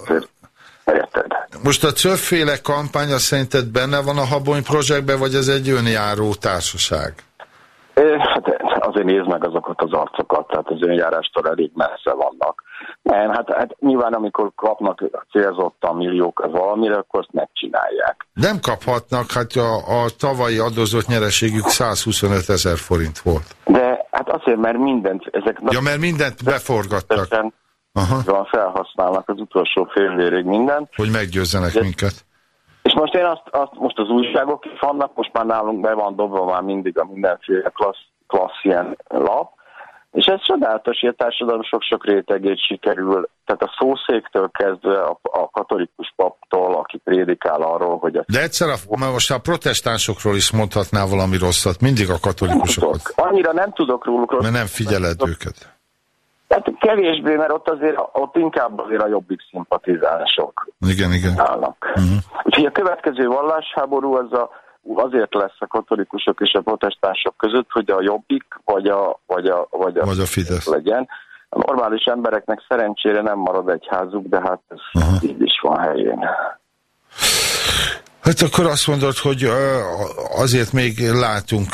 Érted? Most a CÖF-féle kampány az szerinted benne van a Habony projektben, vagy ez egy önjáró társaság? Ö, Hát azért nézd meg azokat az arcokat, tehát az önjárástól elég messze vannak. Nem, hát, hát nyilván amikor kapnak célzottan milliókat valamire, akkor azt megcsinálják. Nem kaphatnak, hát a, a tavalyi adózott nyereségük 125 ezer forint volt. De hát azért, mert mindent, ezek Ja, mert mindent beforgattak, teljesen Aha. felhasználnak az utolsó fél érig mindent. hogy meggyőzzenek De- minket. És most én azt, azt, most az újságok is vannak, most már nálunk be van dobva már mindig a mindenféle klassz, klassz ilyen lap, és ez csodálatos, hogy a társadalom sok-sok rétegét sikerül, tehát a szószéktől kezdve a, a katolikus paptól, aki prédikál arról, hogy a De egyszer a, mert most a protestánsokról is mondhatnál valami rosszat, mindig a katolikusokat, tudok. Annyira nem tudok róluk rossz. mert nem figyeled őket. Hát kevésbé, mert ott azért, ott inkább azért a jobbik szimpatizánsok Igen, igen. állnak. Uh-huh. Úgyhogy a következő vallásháború az a, azért lesz a katolikusok és a protestánsok között, hogy a jobbik vagy a, vagy a, vagy a, Vagy a Fidesz. legyen. A normális embereknek szerencsére nem marad egy házuk, de hát ez Aha. így is van helyén. Hát akkor azt mondod, hogy azért még látunk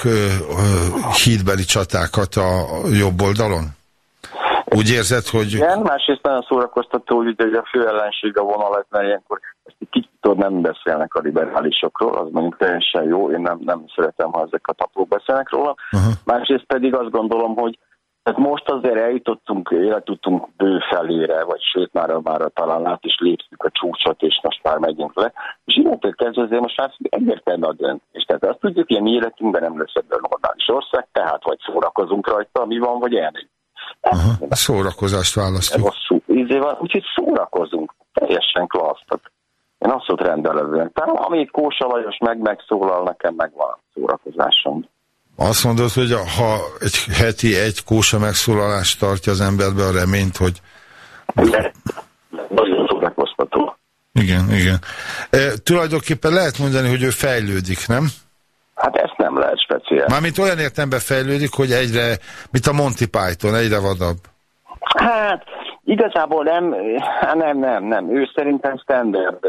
hídbeli csatákat a jobb oldalon? Úgy érzed, hogy... Igen, másrészt nagyon szórakoztató, hogy ugye a fő ellenség a vonalat, mert ilyenkor ezt egy kicsit nem beszélnek a liberálisokról, az mondjuk teljesen jó, én nem, nem szeretem, ha ezek a tapók beszélnek róla. Aha. Másrészt pedig azt gondolom, hogy tehát most azért eljutottunk, életutunk bő felére, vagy sőt már, már talán át is léptük a csúcsot, és most már megyünk le. És innentől kezdve azért most már egyértelmű a döntés. Tehát azt tudjuk, hogy mi életünkben nem lesz ebből normális ország, tehát vagy szórakozunk rajta, mi van, vagy elmegyünk. Aha, a szórakozást választjuk. Rosszul. Ízé van, úgyhogy szórakozunk. Teljesen klassz. Tehát én abszolút rendelezően. Tehát amíg Kósa Lajos meg megszólal, nekem megvan a szórakozásom. Azt mondod, hogy ha egy heti egy kósa megszólalást tartja az emberbe a reményt, hogy De nagyon szórakoztató. igen, igen. E, tulajdonképpen lehet mondani, hogy ő fejlődik, nem? Hát ezt nem lehet speciál. Mármint olyan értelemben fejlődik, hogy egyre, mint a Monty Python, egyre vadabb. Hát igazából nem, hát nem, nem, nem. Ő szerintem standard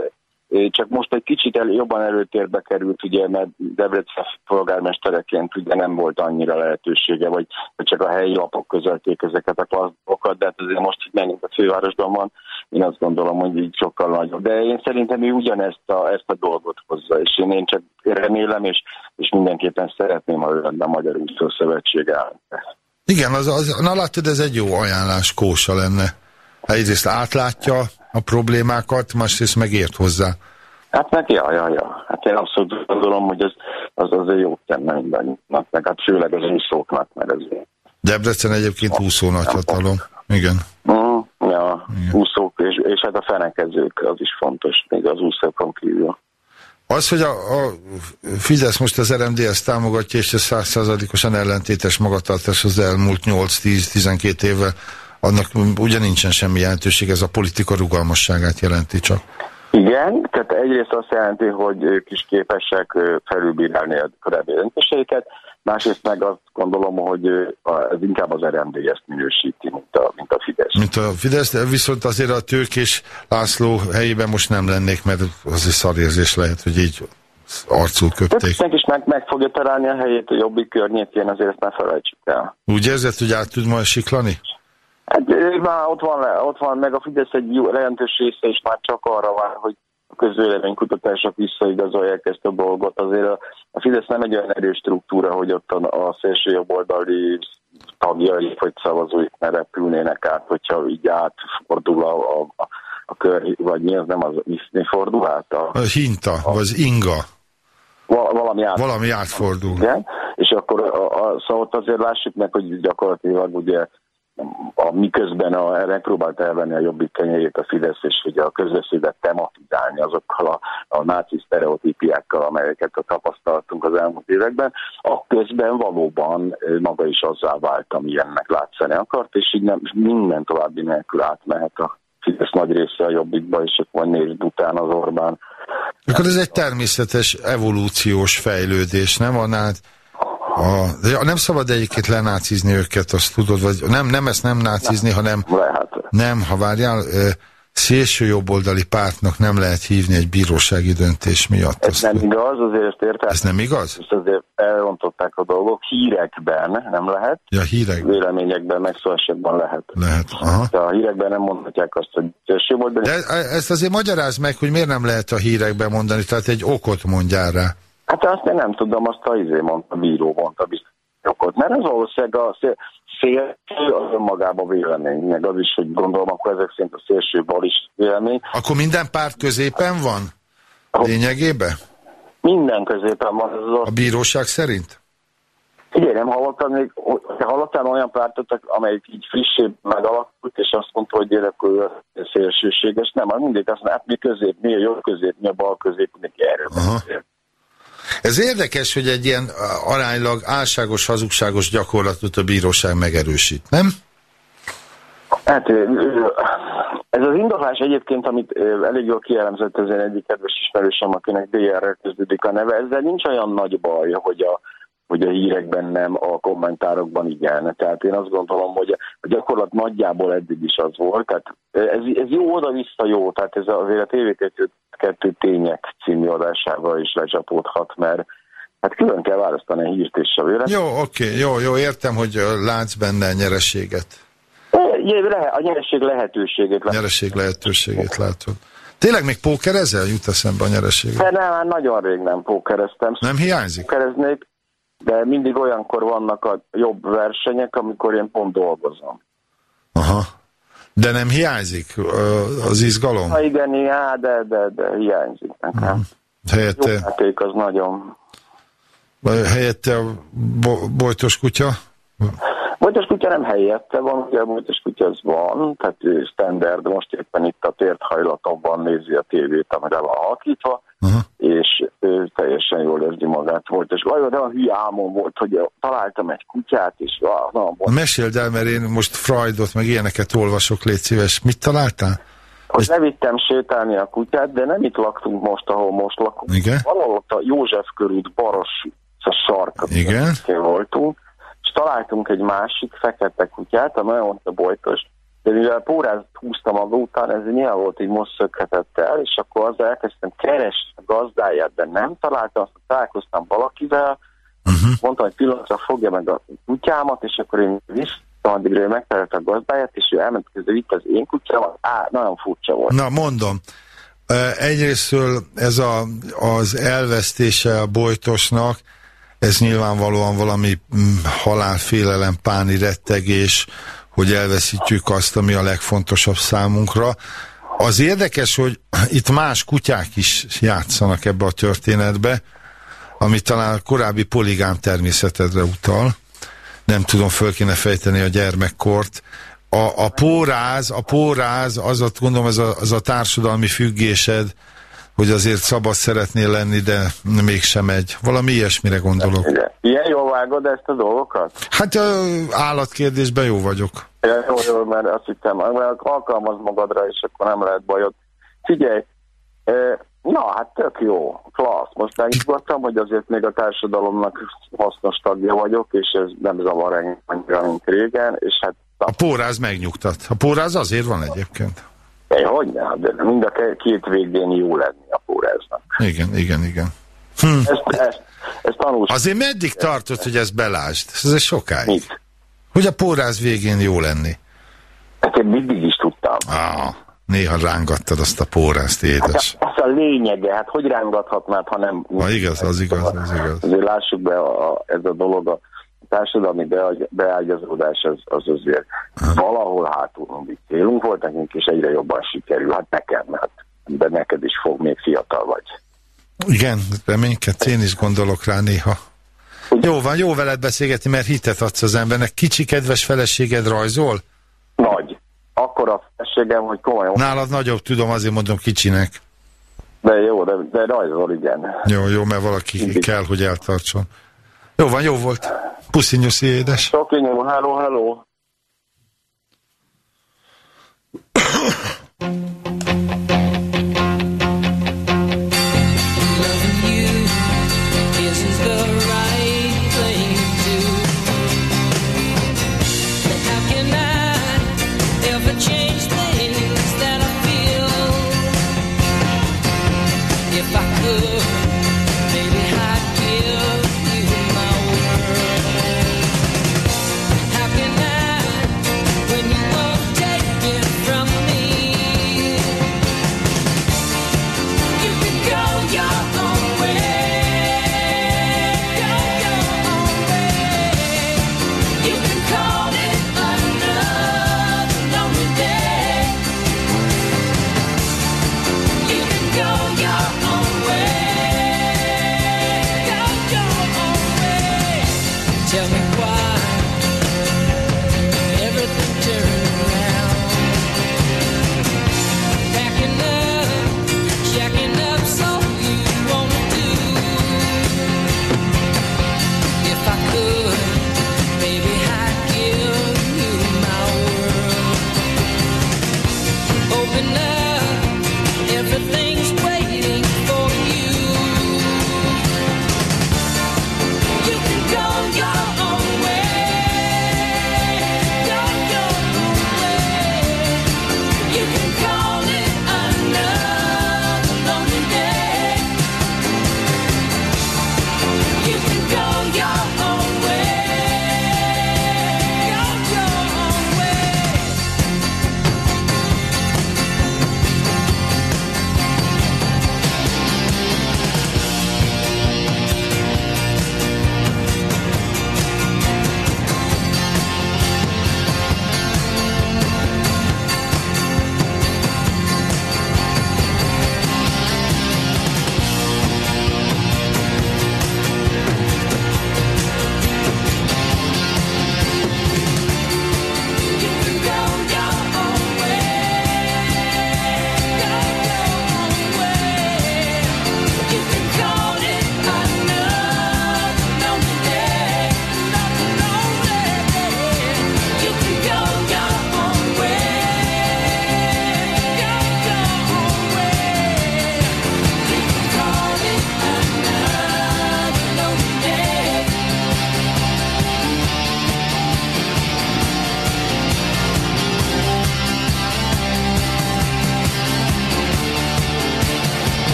Csak most egy kicsit el, jobban előtérbe került, ugye, mert Debrecen polgármestereként ugye nem volt annyira lehetősége, vagy, csak a helyi lapok közölték ezeket a klasszokat, de hát azért most itt megint a fővárosban van, én azt gondolom, hogy így sokkal nagyobb. De én szerintem ő ugyanezt a, ezt a dolgot hozza, és én, én csak remélem, és, és mindenképpen szeretném, ha a Magyar Úszó Szövetség. Igen, az, az, na látod, ez egy jó ajánlás, kósa lenne. Egyrészt átlátja a problémákat, másrészt megért hozzá. Hát meg, ja, ja, ja. Hát én abszolút gondolom, hogy ez, az azért tenne mindannyiunknak, meg hát főleg az úszóknak, mert ez Debrecen egyébként úszó nagyhatalom. Igen. Mm, ja, úszók, és, és hát a fenekezők, az is fontos, még az úszókon kívül. Az, hogy a, a Fidesz most az RMDS támogatja, és ez százszázalékosan ellentétes magatartás az elmúlt 8-10-12 évvel, annak ugye nincsen semmi jelentőség, ez a politika rugalmasságát jelenti csak. Igen, tehát egyrészt azt jelenti, hogy ők is képesek felülbírálni a korábbi döntéseiket, másrészt meg azt gondolom, hogy ez inkább az RMDS-t minősíti, mint a, mint a Fidesz. Mint a Fidesz, de viszont azért a tőkés László helyében most nem lennék, mert az egy szarérzés lehet, hogy így arcul köpték. Többsznek is meg, meg fogja találni a helyét a jobbik környékén, azért ezt ne felejtsük el. Úgy érzed, hogy át tud majd siklani? Hát már ott van, le- ott van, meg a Fidesz egy jó, jelentős része is már csak arra vár, hogy a közvéleménykutatások visszaigazolják ezt a dolgot. Azért a, a Fidesz nem egy olyan erős struktúra, hogy ott a, a szélső jobboldali tagjai vagy szavazóik ne repülnének át, hogyha így átfordul a, a, a, a kör, vagy mi az nem az, mi, fordul át? A, A hinta, vagy inga, val- valami át. valami átfordul. Igen, és akkor a, a, szóval azért lássuk meg, hogy gyakorlatilag ugye a, miközben a, megpróbált elvenni a jobbik kenyerét a Fidesz, és ugye a közbeszédet tematizálni azokkal a, a náci sztereotípiákkal, amelyeket tapasztaltunk az elmúlt években, a közben valóban maga is azzá vált, amilyennek látszani akart, és így nem, minden további nélkül átmehet a Fidesz nagy része a jobbikba, és akkor nézd utána az Orbán. Akkor ez egy természetes evolúciós fejlődés, nem? Annál, a, de nem szabad egyébként lenácizni őket, azt tudod, vagy nem, nem ezt nem nácizni, hanem Lehet. nem, ha várjál, szélső jobboldali pártnak nem lehet hívni egy bírósági döntés miatt. Ez Azt, nem igaz, azért ezt értem. ez nem igaz? Ezt azért elrontották a dolgok. Hírekben nem lehet, Ja, hírek véleményekben meg szó esetben lehet. lehet. Aha. De a hírekben nem mondhatják azt, hogy szélső volt, de ezt azért magyaráz meg, hogy miért nem lehet a hírekben mondani, tehát egy okot mondjál rá. Hát azt én nem tudom, azt a izé mondta, a bíró mondta biztos okot. Mert ez valószínűleg a szél, szélső az önmagában vélemény, meg az is, hogy gondolom, akkor ezek szerint a szélső bal is vélemény. Akkor minden párt középen van? Lényegében? Minden középen van ez az A bíróság szerint? Figyelj, nem hallottál még, te hallottál olyan pártot, amelyik így frissebb megalakult, és azt mondta, hogy gyerek, ő szélsőséges. Nem, mindig azt mondja, hát mi közép, mi a jobb közép, mi a bal közép, mindenki erről. Ez érdekes, hogy egy ilyen aránylag álságos, hazugságos gyakorlatot a bíróság megerősít, nem? Hát ez az indoklás egyébként, amit elég jól kielemzett az én egyik kedves ismerősöm, akinek DR-rel kezdődik a neve, ezzel nincs olyan nagy baj, hogy a, hogy a hírekben nem, a kommentárokban igen. Tehát én azt gondolom, hogy a gyakorlat nagyjából eddig is az volt. Tehát ez, ez jó oda-vissza jó, tehát ez azért a TV2 tények című adásával is lecsapódhat, mert hát külön kell választani a hírt és a véleményt. Jó, oké, jó, jó, értem, hogy látsz benne a nyereséget. A nyereség lehetőségét lát. Nyereség lehetőségét látod. Tényleg még pókerezel? Jut eszembe a nyereség. De nem, már nagyon rég nem pókereztem. Nem hiányzik? Pókereznék, de mindig olyankor vannak a jobb versenyek, amikor én pont dolgozom. Aha. De nem hiányzik az izgalom? Ha igen, já, de, de, de hiányzik nekem. Jó Helyette, játék az nagyon... helyette a bo bojtos kutya? Bojtos kutya nem helyette van, ugye a bojtos kutya az van, tehát ő standard, most éppen itt a tért hajlatokban nézi a tévét, amire van alakítva, Aha. És ő teljesen jól érzi magát volt. És olyan, a hülye álmom volt, hogy találtam egy kutyát, és ah, na, Na, Meséld el, mert én most Freudot, meg ilyeneket olvasok, légy szíves. Mit találtál? hogy levittem sétálni a kutyát, de nem itt laktunk most, ahol most lakunk. Igen. Valahol ott a József körút baros a sarka Igen. voltunk, és találtunk egy másik fekete kutyát, amely mondta Bojtos, de mivel pórázt húztam maga után, ez nyilván volt, hogy most szökhetett el, és akkor azzal elkezdtem keresni a gazdáját, de nem találtam, aztán találkoztam valakivel, uh-huh. mondtam, hogy pillanatra fogja meg a kutyámat, és akkor én vissza addigra ő megtalálta a gazdáját, és ő elment közben vitt az én kutyámat, á, nagyon furcsa volt. Na, mondom. Egyrésztől ez a, az elvesztése a bojtosnak, ez nyilvánvalóan valami mm, halálfélelem, páni rettegés, hogy elveszítjük azt, ami a legfontosabb számunkra. Az érdekes, hogy itt más kutyák is játszanak ebbe a történetbe, ami talán a korábbi poligám természetedre utal. Nem tudom, föl kéne fejteni a gyermekkort. A, a póráz, a póráz, az a, gondolom, az a, az a társadalmi függésed, hogy azért szabad szeretnél lenni, de mégsem egy. Valami ilyesmire gondolok. Ilyen jól vágod ezt a dolgokat? Hát ö, állatkérdésben jó vagyok. Ja, jó, jó, mert azt hittem, mert alkalmaz magadra, és akkor nem lehet bajod. Figyelj, na hát tök jó, klassz. Most megnyugodtam, hogy azért még a társadalomnak hasznos tagja vagyok, és ez nem zavar engem annyira, mint régen, és hát A póráz megnyugtat. A póráz azért van egyébként. Én hogy ne, de mind a két végén jó lenni a póráznak. Igen, igen, igen. Ezt, ezt, ezt tanulsz. Azért meddig tartott, hogy ezt belásd? Ez egy sokáig. Mit? Hogy a póráz végén jó lenni. Hát én mindig is tudtam. Ah, néha rángattad azt a pórázt, édes. Ez a lényege, hát hogy rángathatnád, ha nem... Na igaz, az igaz, az igaz. Azért lássuk be, a, a, ez a dolog, a társadalmi beágy, beágyazódás az, az azért valahol hátul mindig célunk volt nekünk, és egyre jobban sikerül. Hát nekem, hát de neked is fog, még fiatal vagy. Igen, reménykedsz, én is gondolok rá néha. Jó van, jó veled beszélgetni, mert hitet adsz az embernek. Kicsi kedves feleséged rajzol? Nagy. Akkor a feleségem, hogy komolyan. Nálad nagyobb, tudom, azért mondom kicsinek. De jó, de, de rajzol, igen. Jó, jó, mert valaki kell, hogy eltartson. Jó van, jó volt. Puszi nyuszi, édes. Sok hello, hello.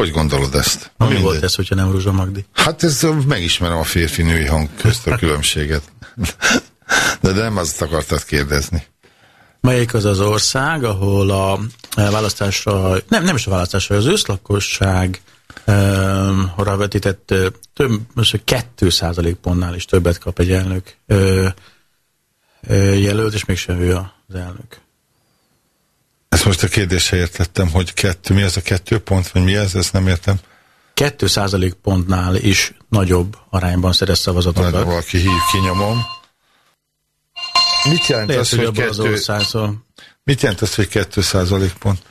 Hogy gondolod ezt? Mi Mindegy. volt ez, hogyha nem Ruzsa Magdi? Hát ez megismerem a férfi-női hang közt a különbséget. De, de nem azt akartad kérdezni. Melyik az az ország, ahol a eh, választásra, nem, nem is a választásra, az őszlakosság um, arra vetített több, most 2% pontnál is többet kap egy elnök ö, ö, jelölt, és mégsem ő az elnök. Ezt most a kérdésre értettem, hogy kettő, mi az a kettő pont, vagy mi ez, ezt nem értem. 2% pontnál is nagyobb arányban szerez szavazatokat. valaki hív, kinyomom. Mit jelent Lehet, az, hogy az kettő, ország, szóval, mit jelent az, hogy kettő százalék pont?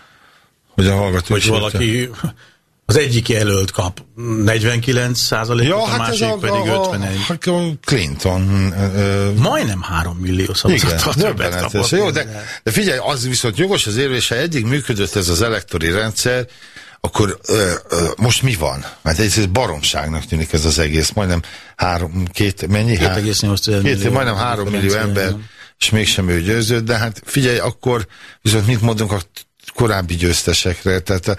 Hogy a hallgató hogy valaki az egyik jelölt kap 49 százalékot, Ja, a hát másik a, pedig a, 51. a, a Clinton. Ö, Majdnem 3 millió igen, szavazattal többet kapott. Jó, de, de figyelj, az viszont jogos az érvése, eddig működött ez az elektori rendszer, akkor ö, ö, most mi van? Mert ez, ez baromságnak tűnik ez az egész, majdnem három, két, mennyi? Há- 2,8 Két, millió majdnem három millió differencia, ember, és mégsem ő győzött, de hát figyelj, akkor viszont mit mondunk a korábbi győztesekre, tehát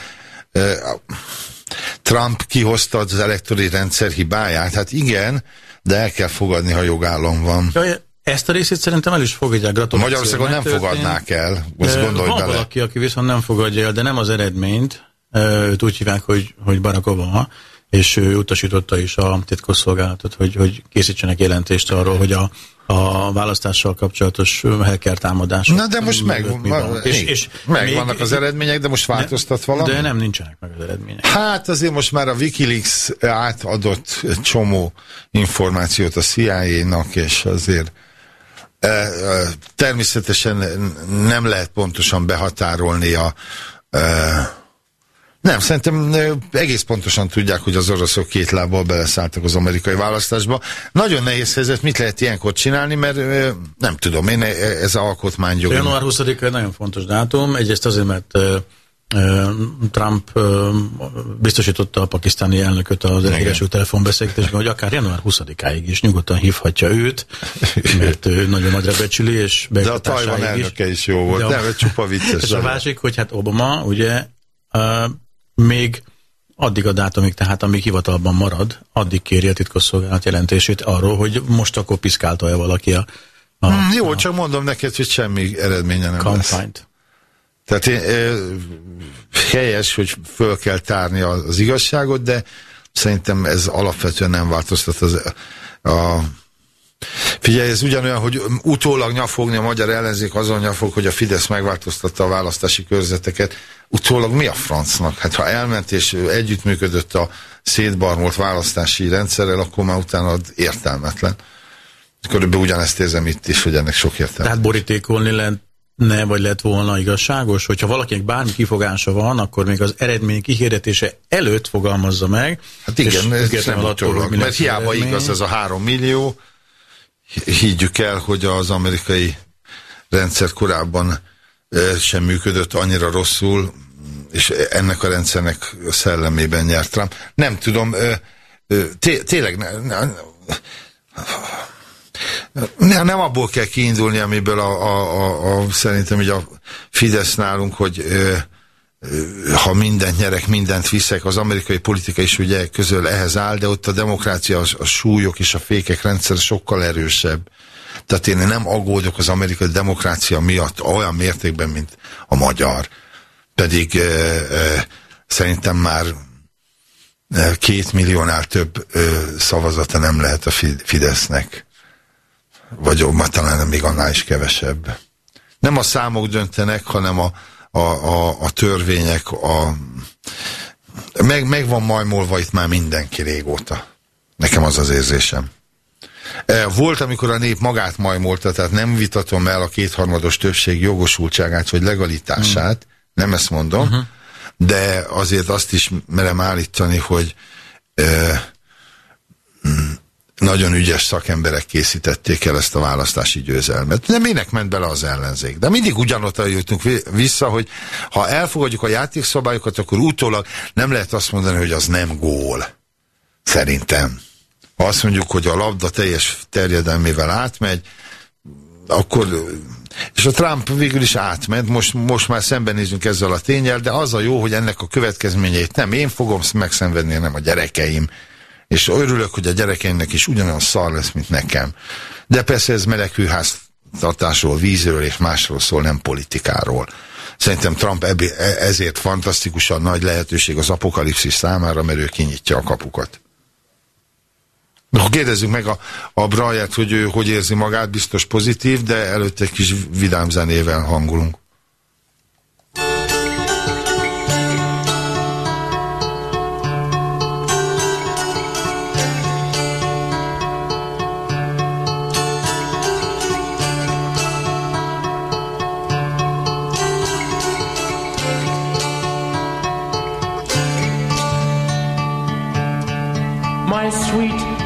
Trump kihozta az elektori rendszer hibáját, hát igen, de el kell fogadni, ha jogállam van. Ja, ezt a részét szerintem el is fogadják. Gratuláció. Magyarországon nem megtörtént. fogadnák el, azt gondolj Van bele. valaki, aki viszont nem fogadja el, de nem az eredményt. Őt úgy hívják, hogy, hogy Barack Obama, és ő utasította is a titkosszolgálatot, hogy, hogy készítsenek jelentést arról, hogy a, a választással kapcsolatos hacker támadások. Na de most meg, van. és, és megvannak az eredmények, de most változtat valami? De nem nincsenek meg az eredmények. Hát azért most már a Wikileaks átadott csomó információt a CIA-nak, és azért e, e, természetesen nem lehet pontosan behatárolni a e, nem, szerintem egész pontosan tudják, hogy az oroszok két lábbal beleszálltak az amerikai választásba. Nagyon nehéz helyzet, mit lehet ilyenkor csinálni, mert nem tudom, én e- ez a alkotmányjog. Január 20-a egy nagyon fontos dátum, egyrészt azért, mert Trump biztosította a pakisztáni elnököt az elhíresült telefonbeszélgetésben, hogy akár január 20-áig is nyugodtan hívhatja őt, mert ő nagyon nagyra becsüli, és De a Tajvan elnöke is jó volt, De a- nem, csupa vicces. És a másik, hogy hát Obama ugye még addig a dátumig, tehát amíg hivatalban marad, addig kéri a titkosszolgálat jelentését arról, hogy most akkor piszkálta-e valaki a, a Hmm, jó, csak mondom neked, hogy semmi eredménye nem lesz. kampányt. Tehát én, ö, helyes, hogy föl kell tárni az, az igazságot, de szerintem ez alapvetően nem változtat az, a Figyelj, ez ugyanolyan, hogy utólag nyafogni a magyar ellenzék azon nyafog, hogy a Fidesz megváltoztatta a választási körzeteket. Utólag mi a francnak? Hát ha elment és együttműködött a szétbarmolt választási rendszerrel, akkor már utána értelmetlen. Körülbelül ugyanezt érzem itt is, hogy ennek sok értelme. Tehát borítékolni lenne, vagy lett volna igazságos, hogyha valakinek bármi kifogása van, akkor még az eredmény kihirdetése előtt fogalmazza meg. Hát igen, ez nem utólag, mert hiába eredmény. igaz ez a három millió, higgyük el, hogy az amerikai rendszer korábban eh, sem működött annyira rosszul, és ennek a rendszernek a szellemében nyert Trump. Nem tudom, eh, eh, té- tényleg ne, ne, ne, nem abból kell kiindulni, amiből a, a, a, a szerintem így a Fidesz nálunk, hogy ha mindent nyerek, mindent viszek, az amerikai politika is ugye közöl ehhez áll, de ott a demokrácia, a, a súlyok és a fékek rendszer sokkal erősebb. Tehát én nem aggódok az amerikai demokrácia miatt olyan mértékben, mint a magyar. Pedig e, e, szerintem már két milliónál több e, szavazata nem lehet a Fi- Fidesznek. Vagy ó, talán még annál is kevesebb. Nem a számok döntenek, hanem a, a, a, a törvények, a, meg, meg van majmolva itt már mindenki régóta. Nekem az az érzésem. E, Volt, amikor a nép magát majmolta, tehát nem vitatom el a kétharmados többség jogosultságát vagy legalitását, nem ezt mondom, uh-huh. de azért azt is merem állítani, hogy e, mm, nagyon ügyes szakemberek készítették el ezt a választási győzelmet. De minek ment bele az ellenzék? De mindig ugyanott jutunk vi- vissza, hogy ha elfogadjuk a játékszabályokat, akkor utólag nem lehet azt mondani, hogy az nem gól. Szerintem. Ha azt mondjuk, hogy a labda teljes terjedelmével átmegy, akkor És a Trump végül is átment, most, most már szembenézünk ezzel a tényel, de az a jó, hogy ennek a következményeit nem én fogom megszenvedni, hanem a gyerekeim. És örülök, hogy a gyerekeimnek is ugyanolyan szar lesz, mint nekem. De persze ez melegkőháztartásról, vízről és másról szól, nem politikáról. Szerintem Trump e- ezért fantasztikusan nagy lehetőség az apokalipszis számára, mert ő kinyitja a kapukat. Na, kérdezzük meg a, a Braját, hogy ő hogy érzi magát, biztos pozitív, de előtte egy kis vidám zenével hangulunk.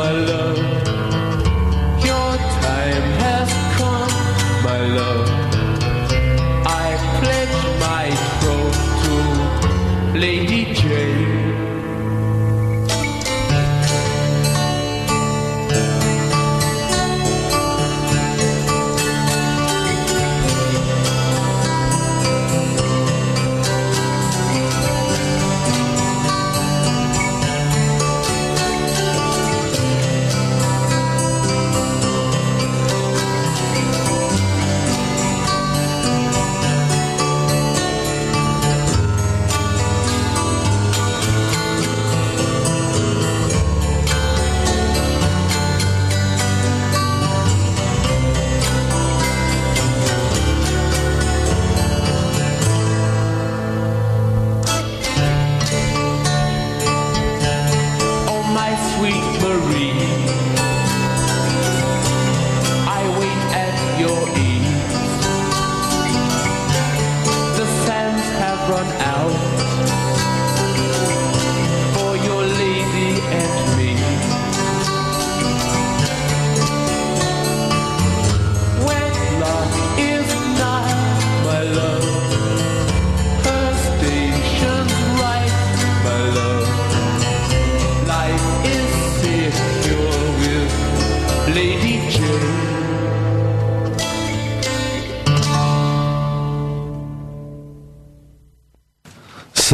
My love.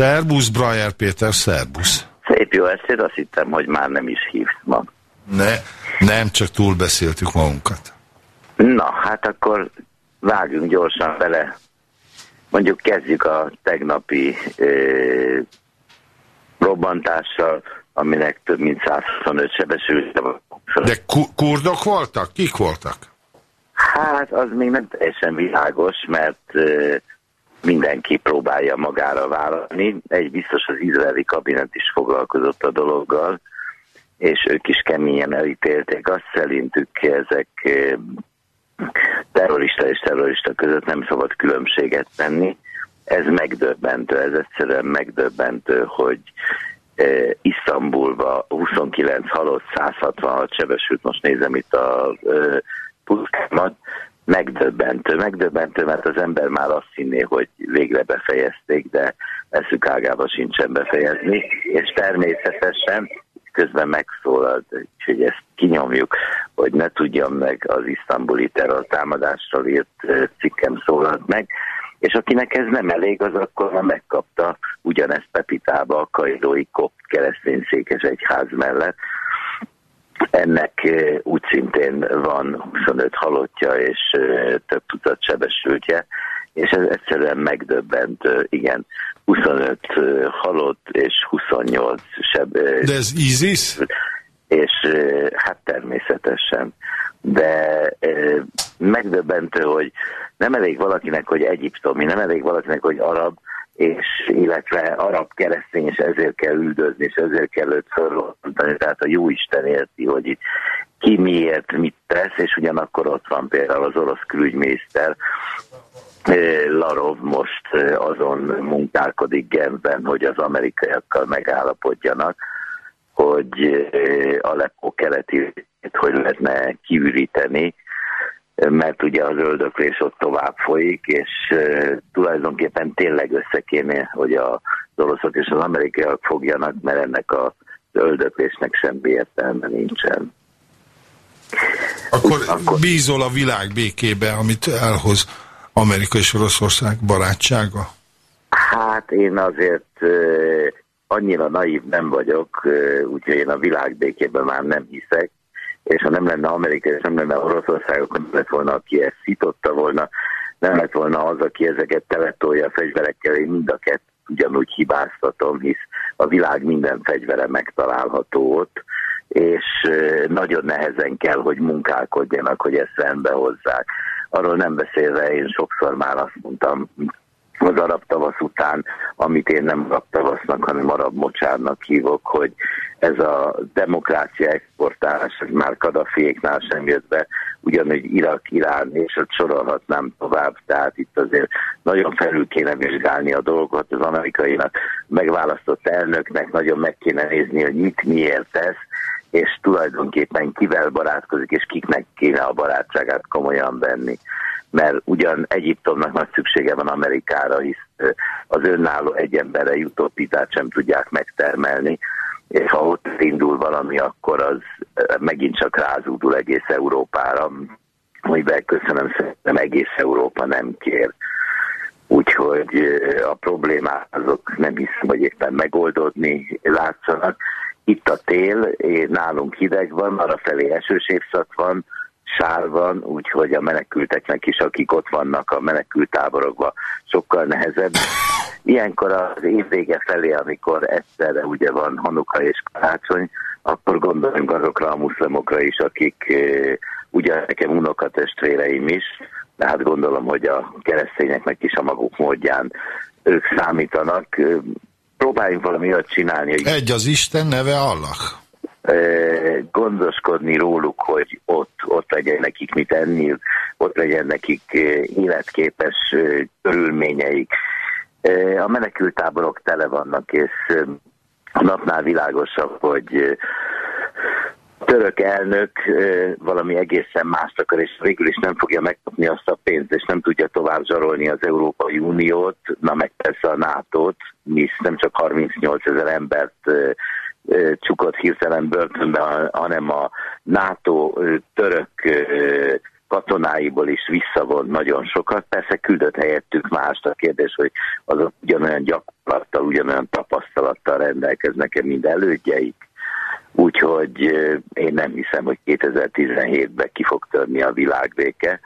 Szerbusz, Brajer Péter, szerbusz. Szép jó estét, azt hittem, hogy már nem is hívsz ma. Ne, nem, csak túlbeszéltük magunkat. Na, hát akkor vágjunk gyorsan bele. Mondjuk kezdjük a tegnapi ö, robbantással, aminek több mint 125 sebesült. De ku- kurdok voltak? Kik voltak? Hát az még nem teljesen világos, mert ö, mindenki próbálja magára vállalni. Egy biztos az izraeli kabinet is foglalkozott a dologgal, és ők is keményen elítélték. Azt szerintük ezek ö, terrorista és terrorista között nem szabad különbséget tenni. Ez megdöbbentő, ez egyszerűen megdöbbentő, hogy eh, Isztambulba 29 halott, 166 sebesült, most nézem itt a eh, puszkámat, megdöbbentő, megdöbbentő, mert az ember már azt hinné, hogy végre befejezték, de eszük ágába sincsen befejezni, és természetesen közben megszólalt, hogy ezt kinyomjuk, hogy ne tudjam meg az isztambuli terrortámadásról írt cikkem szólalt meg, és akinek ez nem elég, az akkor már megkapta ugyanezt Pepitába a kaidói kopt keresztény székes egyház mellett, ennek eh, úgy szintén van 25 halottja és eh, több tucat sebesültje, és ez egyszerűen megdöbbentő, igen. 25 eh, halott és 28 seb... De ez ISIS? És eh, hát természetesen. De eh, megdöbbentő, hogy nem elég valakinek, hogy egyiptomi, nem elég valakinek, hogy arab, és illetve arab keresztény, és ezért kell üldözni, és ezért kell őt fölrontani. Tehát a jó Isten érti, hogy itt ki miért mit tesz, és ugyanakkor ott van például az orosz külügyminiszter, eh, Larov most eh, azon munkálkodik Genfben, hogy az amerikaiakkal megállapodjanak, hogy eh, Aleppo keleti hogy lehetne kiüríteni, mert ugye az öldöklés ott tovább folyik, és tulajdonképpen tényleg össze kéne, hogy az oroszok és az amerikaiak fogjanak, mert ennek a öldöklésnek semmi értelme nincsen. Akkor, Akkor bízol a világ békébe, amit elhoz Amerika és Oroszország barátsága? Hát én azért annyira naív nem vagyok, úgyhogy én a világ békében már nem hiszek, és ha nem lenne Amerika, és nem lenne Oroszország, akkor nem lett volna, aki ezt szította volna, nem lett volna az, aki ezeket teletolja a fegyverekkel, én mind a kettőt ugyanúgy hibáztatom, hisz a világ minden fegyvere megtalálható ott, és nagyon nehezen kell, hogy munkálkodjanak, hogy ezt rendbe hozzák. Arról nem beszélve, én sokszor már azt mondtam, az arab tavasz után, amit én nem arab tavasznak, hanem arab mocsárnak hívok, hogy ez a demokrácia exportálás, ez már Kadafiéknál sem jött be, ugyanúgy Irak, Irán, és ott sorolhatnám tovább, tehát itt azért nagyon felül kéne vizsgálni a dolgot, az amerikainak megválasztott elnöknek nagyon meg kéne nézni, hogy mit miért tesz, és tulajdonképpen kivel barátkozik, és kiknek kéne a barátságát komolyan venni mert ugyan Egyiptomnak nagy szüksége van Amerikára, hisz az önálló egy emberre jutó pitát sem tudják megtermelni, és ha ott indul valami, akkor az megint csak rázúdul egész Európára, amivel köszönöm szépen egész Európa nem kér. Úgyhogy a problémák azok nem hiszem, hogy éppen megoldódni látszanak. Itt a tél, nálunk hideg van, arra felé esős évszak van, sár van, úgyhogy a menekülteknek is, akik ott vannak a menekültáborokban, sokkal nehezebb. Ilyenkor az év vége felé, amikor egyszerre ugye van Hanuka és Karácsony, akkor gondoljunk azokra a muszlimokra is, akik e, ugye nekem unokatestvéreim is, de hát gondolom, hogy a keresztényeknek is a maguk módján ők számítanak. Próbáljunk valami olyat csinálni. Hogy... Egy az Isten neve Allah gondoskodni róluk, hogy ott, ott legyen nekik mit enni, ott legyen nekik életképes körülményeik. A menekültáborok tele vannak, és napnál világosabb, hogy török elnök valami egészen más akar, és végül is nem fogja megkapni azt a pénzt, és nem tudja tovább zsarolni az Európai Uniót, na meg persze a NATO-t, mi nem csak 38 ezer embert csukott hirtelen börtönbe, hanem a NATO török katonáiból is visszavont nagyon sokat. Persze küldött helyettük mást. A kérdés, hogy azok ugyanolyan gyakorlattal, ugyanolyan tapasztalattal rendelkeznek-e, mint elődjeik. Úgyhogy én nem hiszem, hogy 2017-ben ki fog törni a világvéke.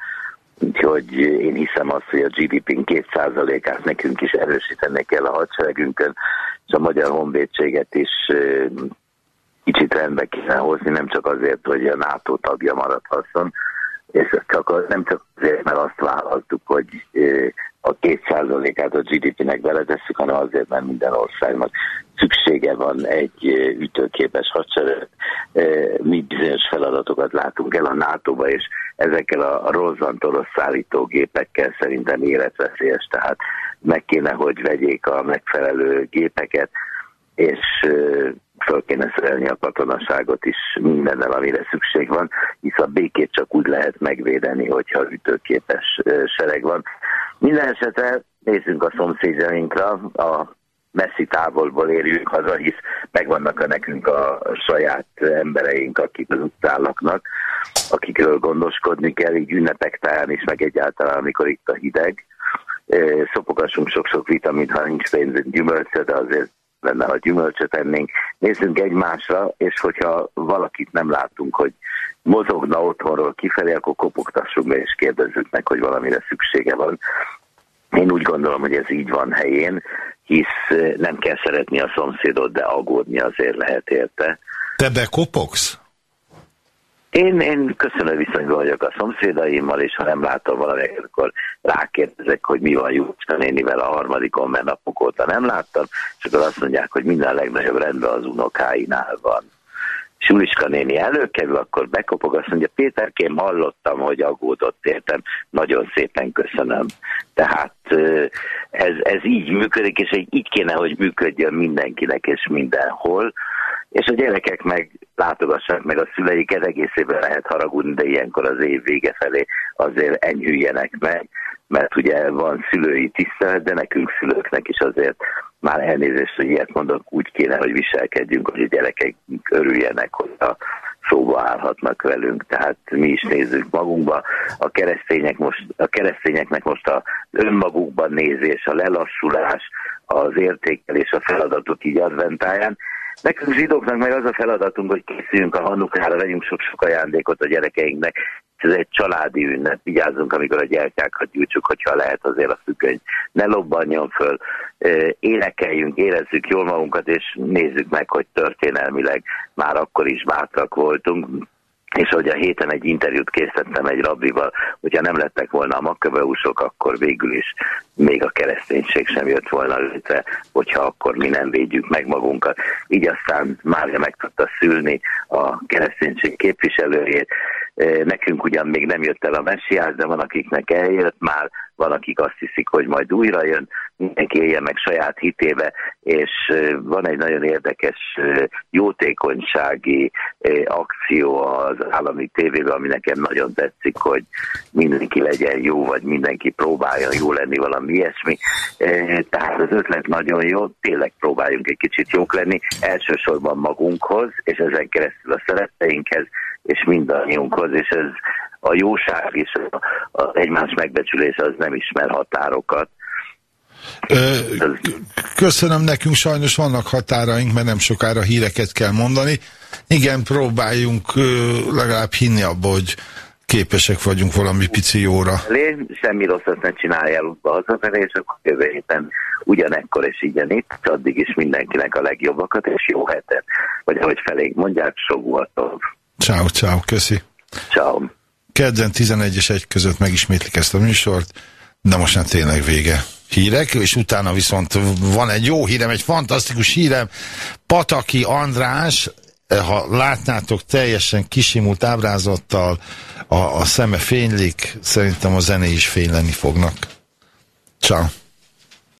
Úgyhogy én hiszem azt, hogy a GDP-n 2%-át nekünk is erősíteni kell a hadseregünkön, és a Magyar Honvédséget is kicsit rendbe kéne hozni, nem csak azért, hogy a NATO tagja maradhasson, és csak nem csak azért, mert azt vállaltuk, hogy a 2%-át a GDP-nek beletesszük, hanem azért, mert minden országnak szüksége van egy ütőképes hadsereg. Mi bizonyos feladatokat látunk el a NATO-ba, és ezekkel a rozzantoros szállítógépekkel szerintem életveszélyes, tehát meg kéne, hogy vegyék a megfelelő gépeket, és föl kéne szerelni a katonaságot is mindennel, amire szükség van, hisz a békét csak úgy lehet megvédeni, hogyha ütőképes sereg van. Minden esetre nézzünk a szomszédjainkra, a messzi távolból érjünk haza, hisz megvannak a nekünk a saját embereink, akik az utcán laknak, akikről gondoskodni kell, így ünnepek táján is, meg egyáltalán, amikor itt a hideg. Szopogassunk sok-sok vitamint, ha nincs pénzünk gyümölcsre, de azért lenne, ha gyümölcsöt ennénk. Nézzünk egymásra, és hogyha valakit nem látunk, hogy mozogna otthonról kifelé, akkor kopogtassunk be, és kérdezzük meg, hogy valamire szüksége van. Én úgy gondolom, hogy ez így van helyén, hisz eh, nem kell szeretni a szomszédot, de aggódni azért lehet érte. Te bekopogsz? Én, én köszönő viszonyban vagyok a szomszédaimmal, és ha nem látom valamit, akkor rákérdezek, hogy mi van Júcska nénivel a harmadikon, mert napok óta nem láttam, és akkor azt mondják, hogy minden legnagyobb rendben az unokáinál van. És Juliska néni előkerül, akkor bekopog, azt mondja, Péterkém, hallottam, hogy aggódott értem, nagyon szépen köszönöm. Tehát ez, ez így működik, és így kéne, hogy működjön mindenkinek és mindenhol, és a gyerekek meg látogassák meg a szüleiket, egész lehet haragudni, de ilyenkor az év vége felé azért enyhüljenek meg, mert ugye van szülői tisztelet, de nekünk szülőknek is azért már elnézést, hogy ilyet mondok, úgy kéne, hogy viselkedjünk, hogy a gyerekek örüljenek, a szóba állhatnak velünk. Tehát mi is nézzük magunkba. A keresztények most, a keresztényeknek most a önmagukban nézés, a lelassulás, az értékelés, a feladatok így adventáján. Nekünk zsidóknak meg az a feladatunk, hogy készüljünk a hanukára, vegyünk sok-sok ajándékot a gyerekeinknek. Ez egy családi ünnep, vigyázzunk, amikor a gyertyákat gyújtsuk, hogyha lehet azért a függöny ne lobbanjon föl. Énekeljünk, érezzük jól magunkat, és nézzük meg, hogy történelmileg már akkor is bátrak voltunk. És hogy a héten egy interjút készítettem egy rabbival, hogyha nem lettek volna a makkabeusok, akkor végül is még a kereszténység sem jött volna létre, hogyha akkor mi nem védjük meg magunkat. Így aztán Mária meg tudta szülni a kereszténység képviselőjét. Nekünk ugyan még nem jött el a messiás, de van akiknek eljött már, van akik azt hiszik, hogy majd újra jön, mindenki élje meg saját hitébe, és van egy nagyon érdekes jótékonysági akció az állami tévében, ami nekem nagyon tetszik, hogy mindenki legyen jó, vagy mindenki próbáljon jó lenni, valami ilyesmi. Eh, Tehát az ötlet nagyon jó, tényleg próbáljunk egy kicsit jók lenni, elsősorban magunkhoz, és ezen keresztül a szeretteinkhez, és mindannyiunkhoz, és ez a jóság és a, a egymás megbecsülése az nem ismer határokat. Ö, köszönöm nekünk, sajnos vannak határaink, mert nem sokára híreket kell mondani. Igen, próbáljunk legalább hinni abba, hogy képesek vagyunk valami pici jóra. Lé, semmi rosszat ne csinálj el útba hazafelé, és akkor jövő héten ugyanekkor és igen itt, addig is mindenkinek a legjobbakat, és jó hetet. Vagy ahogy felénk mondják, sok volt. Ciao, ciao, köszi. Ciao. Kedden 11 és 1 között megismétlik ezt a műsort, de most már tényleg vége. Hírek, és utána viszont van egy jó hírem, egy fantasztikus hírem. Pataki András, ha látnátok teljesen kisimult ábrázattal, a, a szeme fénylik, szerintem a zené is fényleni fognak. Ciao.